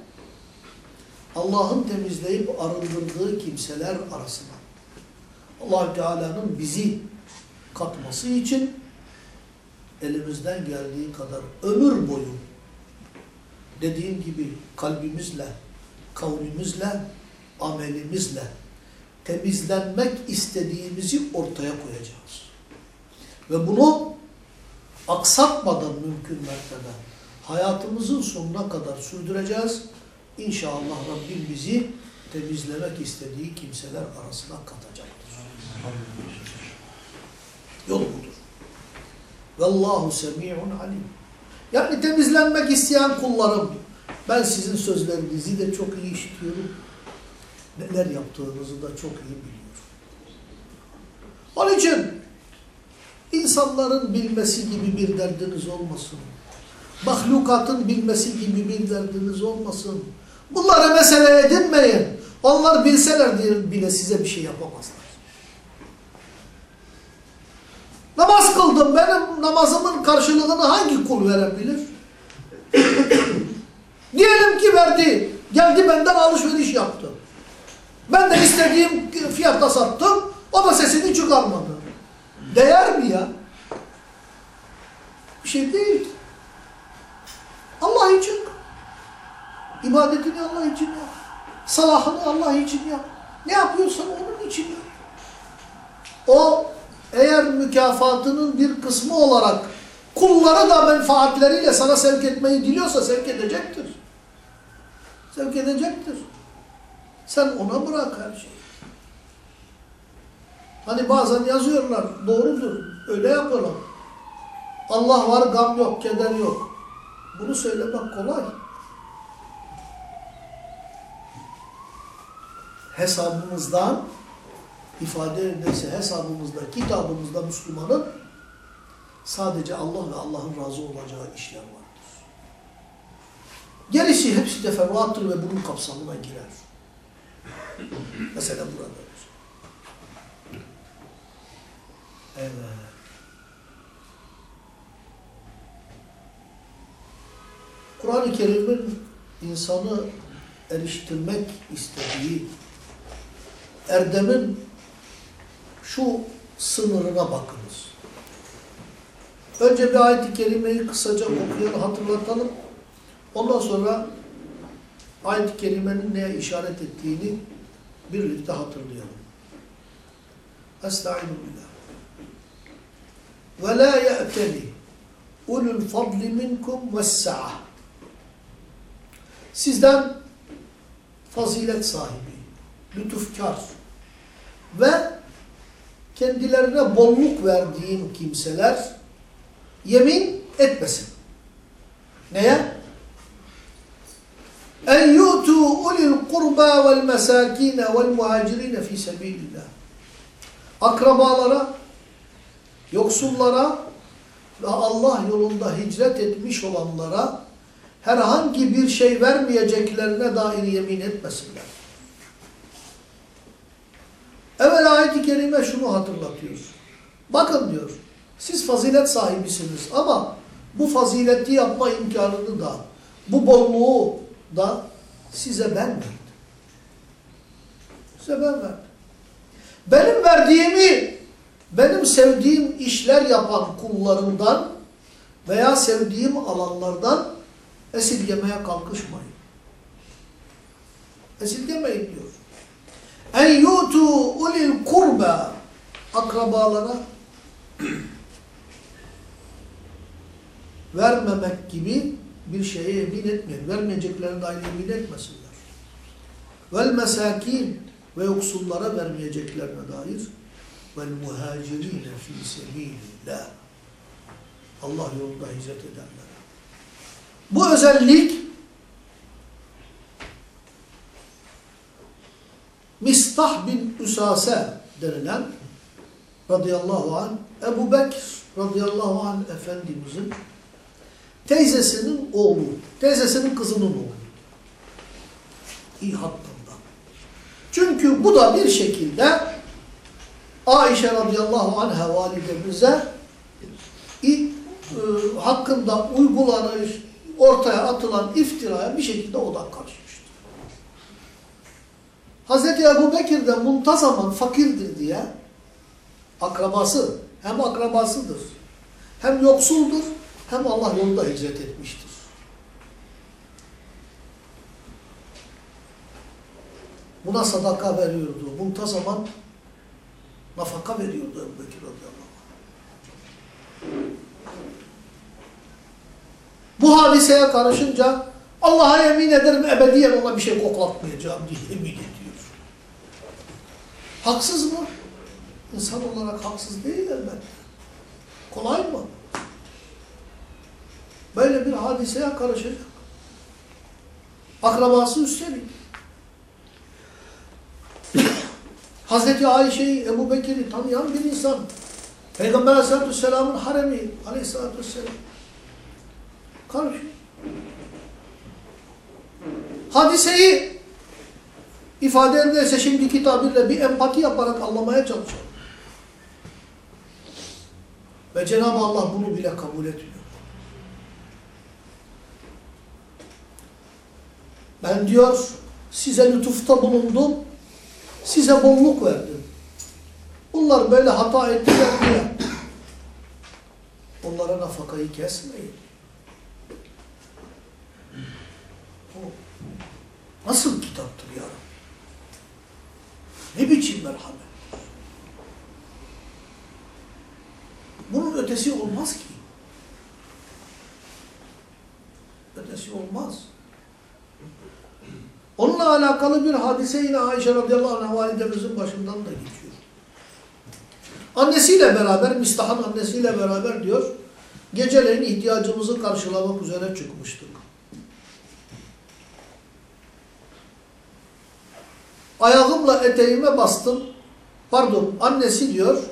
Allah'ın temizleyip arındırdığı kimseler arasına allah Teala'nın bizi katması için elimizden geldiği kadar ömür boyu dediğim gibi kalbimizle, kavlimizle, amelimizle temizlenmek istediğimizi ortaya koyacağız. Ve bunu aksatmadan mümkün mertebe hayatımızın sonuna kadar sürdüreceğiz. İnşallah Rabbim bizi temizlemek istediği kimseler arasına katacaktır. Yol budur. Vallahu semi'un alim. Yani temizlenmek isteyen kullarım, ben sizin sözlerinizi de çok iyi işitiyorum. Neler yaptığınızı da çok iyi biliyorum. Onun için insanların bilmesi gibi bir derdiniz olmasın. Mahlukatın bilmesi gibi bir derdiniz olmasın. Bunları mesele edinmeyin. Onlar bilseler bile size bir şey yapamazlar. Namaz kıldım. Benim namazımın karşılığını hangi kul verebilir? Diyelim ki verdi. Geldi benden alışveriş yaptı. Ben de istediğim fiyatta sattım. O da sesini çıkarmadı. Değer mi ya? Bir şey değil. Allah için. İbadetini Allah için yap. Salahını Allah için yap. Ne yapıyorsan onun için yap. o eğer mükafatının bir kısmı olarak kulları da menfaatleriyle sana sevk etmeyi diliyorsa sevk edecektir. Sevk edecektir. Sen ona bırak her şeyi. Hani bazen yazıyorlar, doğrudur, öyle yapalım. Allah var, gam yok, keder yok. Bunu söylemek kolay. Hesabımızdan, ifade edilirse hesabımızda, kitabımızda Müslümanın sadece Allah ve Allah'ın razı olacağı işler vardır. Gerisi hepsi teferruattır ve bunun kapsamına girer. Mesela burada. Evet. Kur'an-ı Kerim'in insanı eriştirmek istediği erdemin şu sınırına bakınız. Önce bir ayet-i kerimeyi kısaca okuyalım, hatırlatalım. Ondan sonra ayet-i kerimenin neye işaret ettiğini birlikte hatırlayalım. Estaizu billah. Ve la ye'teli ulul fadli minkum vessa'a. Sizden fazilet sahibi, lütufkar ve kendilerine bolluk verdiğim kimseler yemin etmesin. Neye? En yu'tu ulil kurba vel mesakine vel muhacirine fi sebilillah. Akrabalara, yoksullara ve Allah yolunda hicret etmiş olanlara herhangi bir şey vermeyeceklerine dair yemin etmesinler. Evvel ayet-i kerime şunu hatırlatıyor. Bakın diyor, siz fazilet sahibisiniz ama bu fazileti yapma imkanını da, bu bolluğu da size ben verdim. Size ben verdim. Benim verdiğimi, benim sevdiğim işler yapan kullarımdan veya sevdiğim alanlardan esirgemeye kalkışmayın. Esirgemeyin diyor. En yutu ulil kurba akrabalara vermemek gibi bir şeye yemin etmeyin. Vermeyeceklerine dair yemin etmesinler. Vel mesakin ve yoksullara vermeyeceklerine dair vel muhacirine fi sebilillah Allah yolunda hicret edenlere. Bu özellik Mistah bin Üsase denilen radıyallahu anh Ebu Bekir radıyallahu anh Efendimizin teyzesinin oğlu, teyzesinin kızının oğlu. İyi hakkında. Çünkü bu da bir şekilde Ayşe radıyallahu anh'a validemize e, hakkında uygulanış, ortaya atılan iftiraya bir şekilde o karışmıştır. Hazreti Ebu Bekir de muntazaman fakirdir diye akrabası, hem akrabasıdır, hem yoksuldur, hem Allah yolunda hicret etmiştir. Buna sadaka veriyordu. Muntazaman nafaka veriyordu Ebu Bekir radıyallahu. Bu hadiseye karışınca Allah'a yemin ederim ebediyen ona bir şey koklatmayacağım diye yemin ediyor. Haksız mı? İnsan olarak haksız değil elbette. Kolay mı? Böyle bir hadiseye karışacak. Akrabası üstelik. Hazreti Ayşe'yi, Ebu Bekir'i tanıyan bir insan. Peygamber Aleyhisselatü Vesselam'ın haremi Aleyhisselatü Vesselam. Karışıyor. Hadiseyi ifade ederse şimdiki tabirle bir empati yaparak anlamaya çalışıyor. Ve Cenab-ı Allah bunu bile kabul etmiyor. Ben diyor size lütufta bulundum, size bolluk verdim. Bunlar böyle hata ettiler diye onlara nafakayı kesmeyin. Nasıl kitaptır ya? Ne biçim merhamet? ötesi olmaz ki. Ötesi olmaz. Onunla alakalı bir hadise yine Ayşe radıyallahu anh validemizin başından da geçiyor. Annesiyle beraber, Mistah'ın annesiyle beraber diyor, geceleyin ihtiyacımızı karşılamak üzere çıkmıştık. Ayağımla eteğime bastım. Pardon, annesi diyor,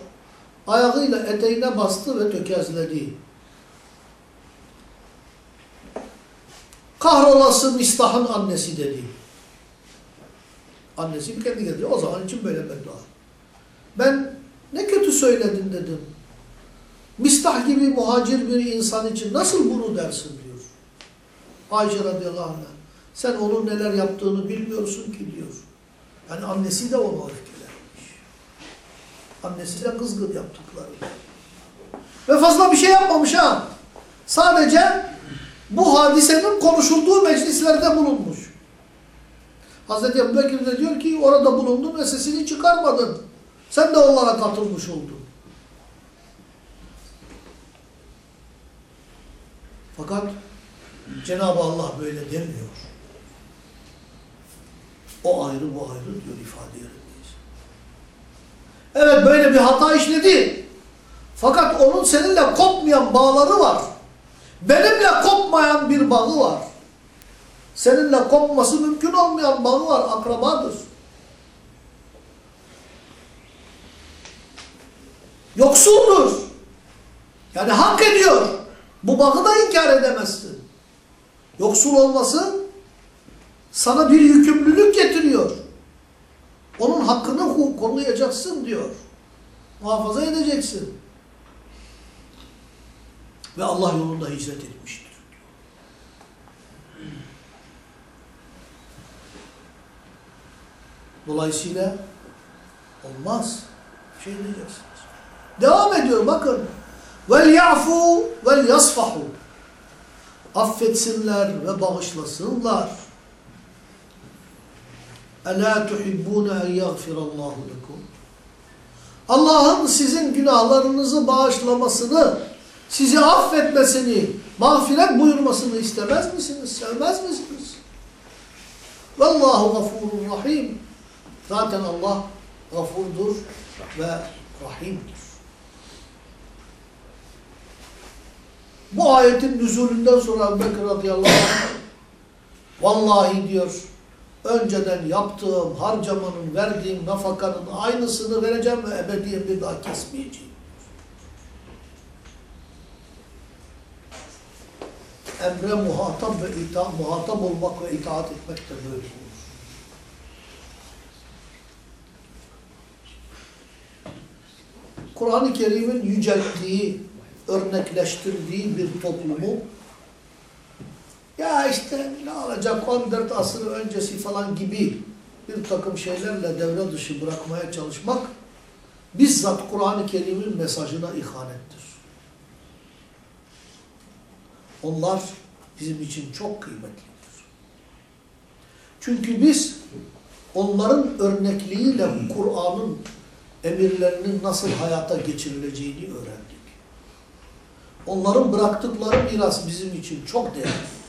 ayağıyla eteğine bastı ve tökezledi. Kahrolası Mistah'ın annesi dedi. Annesi bir kendi geldi. O zaman için böyle beddua. Ben ne kötü söyledin dedim. Mistah gibi muhacir bir insan için nasıl bunu dersin diyor. Ayşe radıyallahu anh. Sen onun neler yaptığını bilmiyorsun ki diyor. Yani annesi de ona öfkelenmiş. Annesi de kızgın yaptıkları. Ve fazla bir şey yapmamış ha. Sadece bu hadisenin konuşulduğu meclislerde bulunmuş. Hazreti Ebu Bekir de diyor ki orada bulundun ve sesini çıkarmadın. Sen de onlara katılmış oldun. Fakat Cenab-ı Allah böyle demiyor. O ayrı bu ayrı diyor ifade yerindeyiz. Evet böyle bir hata işledi. Fakat onun seninle kopmayan bağları var. Benimle kopmayan bir bağı var. Seninle kopması mümkün olmayan bağı var. Akrabadır. Yoksuldur. Yani hak ediyor. Bu bağı da inkar edemezsin. Yoksul olması sana bir yükümlülük getiriyor. Onun hakkını koruyacaksın diyor. Muhafaza edeceksin. Ve Allah yolunda hicret etmiştir. Dolayısıyla olmaz. Şey diyeceksiniz. Devam ediyor bakın. Vel yafu vel yasfahu. Affetsinler ve bağışlasınlar. Ela tuhibbune en yaghfirallahu lekum. Allah'ın sizin günahlarınızı bağışlamasını, sizi affetmesini, mağfiret buyurmasını istemez misiniz? Sevmez misiniz? Vallahu gafurur rahim. Zaten Allah gafurdur ve rahimdir. Bu ayetin nüzulünden sonra Bekir radıyallahu anh vallahi diyor önceden yaptığım harcamanın, verdiğim nafakanın aynısını vereceğim ve ebediyen bir daha kesmeyeceğim. Emre muhatap ve ita muhatap olmak ve itaat etmek de böyle olur. Kur'an-ı Kerim'in yücelttiği, örnekleştirdiği bir toplumu ya işte ne olacak 14 asır öncesi falan gibi bir takım şeylerle devre dışı bırakmaya çalışmak bizzat Kur'an-ı Kerim'in mesajına ihanettir. Onlar bizim için çok kıymetlidir. Çünkü biz onların örnekliğiyle Kur'an'ın emirlerinin nasıl hayata geçirileceğini öğrendik. Onların bıraktıkları miras bizim için çok değerli.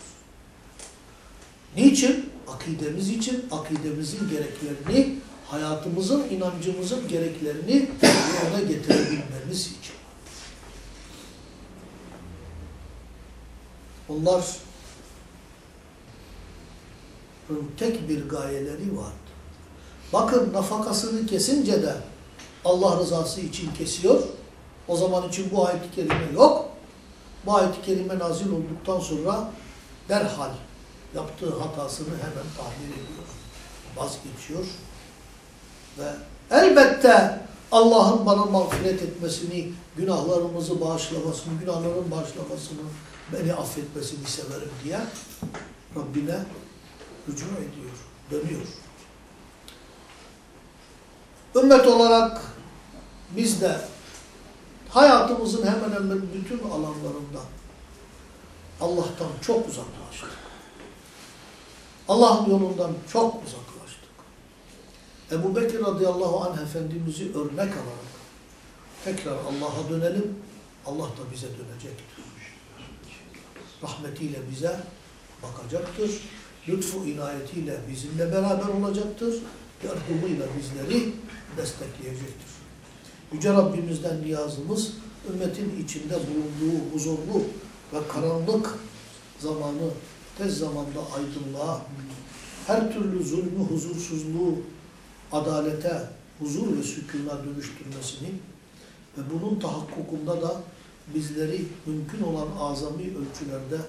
Niçin? Akidemiz için, akidemizin gereklerini, hayatımızın, inancımızın gereklerini yerine getirebilmemiz için. Onlar tek bir gayeleri vardı. Bakın nafakasını kesince de Allah rızası için kesiyor. O zaman için bu ayet-i kerime yok. Bu ayet-i kerime nazil olduktan sonra derhal yaptığı hatasını hemen tahmin ediyor. Vazgeçiyor. Ve elbette Allah'ın bana mağfiret etmesini, günahlarımızı bağışlamasını, günahların bağışlamasını, beni affetmesini severim diye Rabbine rücu ediyor, dönüyor. Ümmet olarak biz de hayatımızın hemen hemen bütün alanlarında Allah'tan çok uzaklaştık. Allah'ın yolundan çok uzaklaştık. Ebu Bekir radıyallahu anh Efendimiz'i örnek alarak tekrar Allah'a dönelim, Allah da bize dönecektir. Rahmetiyle bize bakacaktır. Lütfu inayetiyle bizimle beraber olacaktır. Yardımıyla bizleri destekleyecektir. Yüce Rabbimizden niyazımız ümmetin içinde bulunduğu huzurlu ve karanlık zamanı tez zamanda aydınlığa, her türlü zulmü, huzursuzluğu adalete, huzur ve sükûna dönüştürmesini ve bunun tahakkukunda da bizleri mümkün olan azami ölçülerde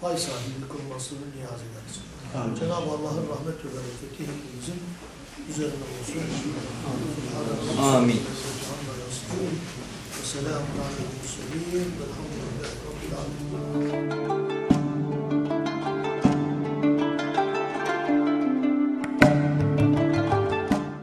pay sahibi kılmasını niyaz ederiz. Cenab-ı Allah'ın rahmet ve bereketi hepimizin üzerine olsun. Amin. Ve selamun sellem. Velhamdülillahi Rabbil alemin.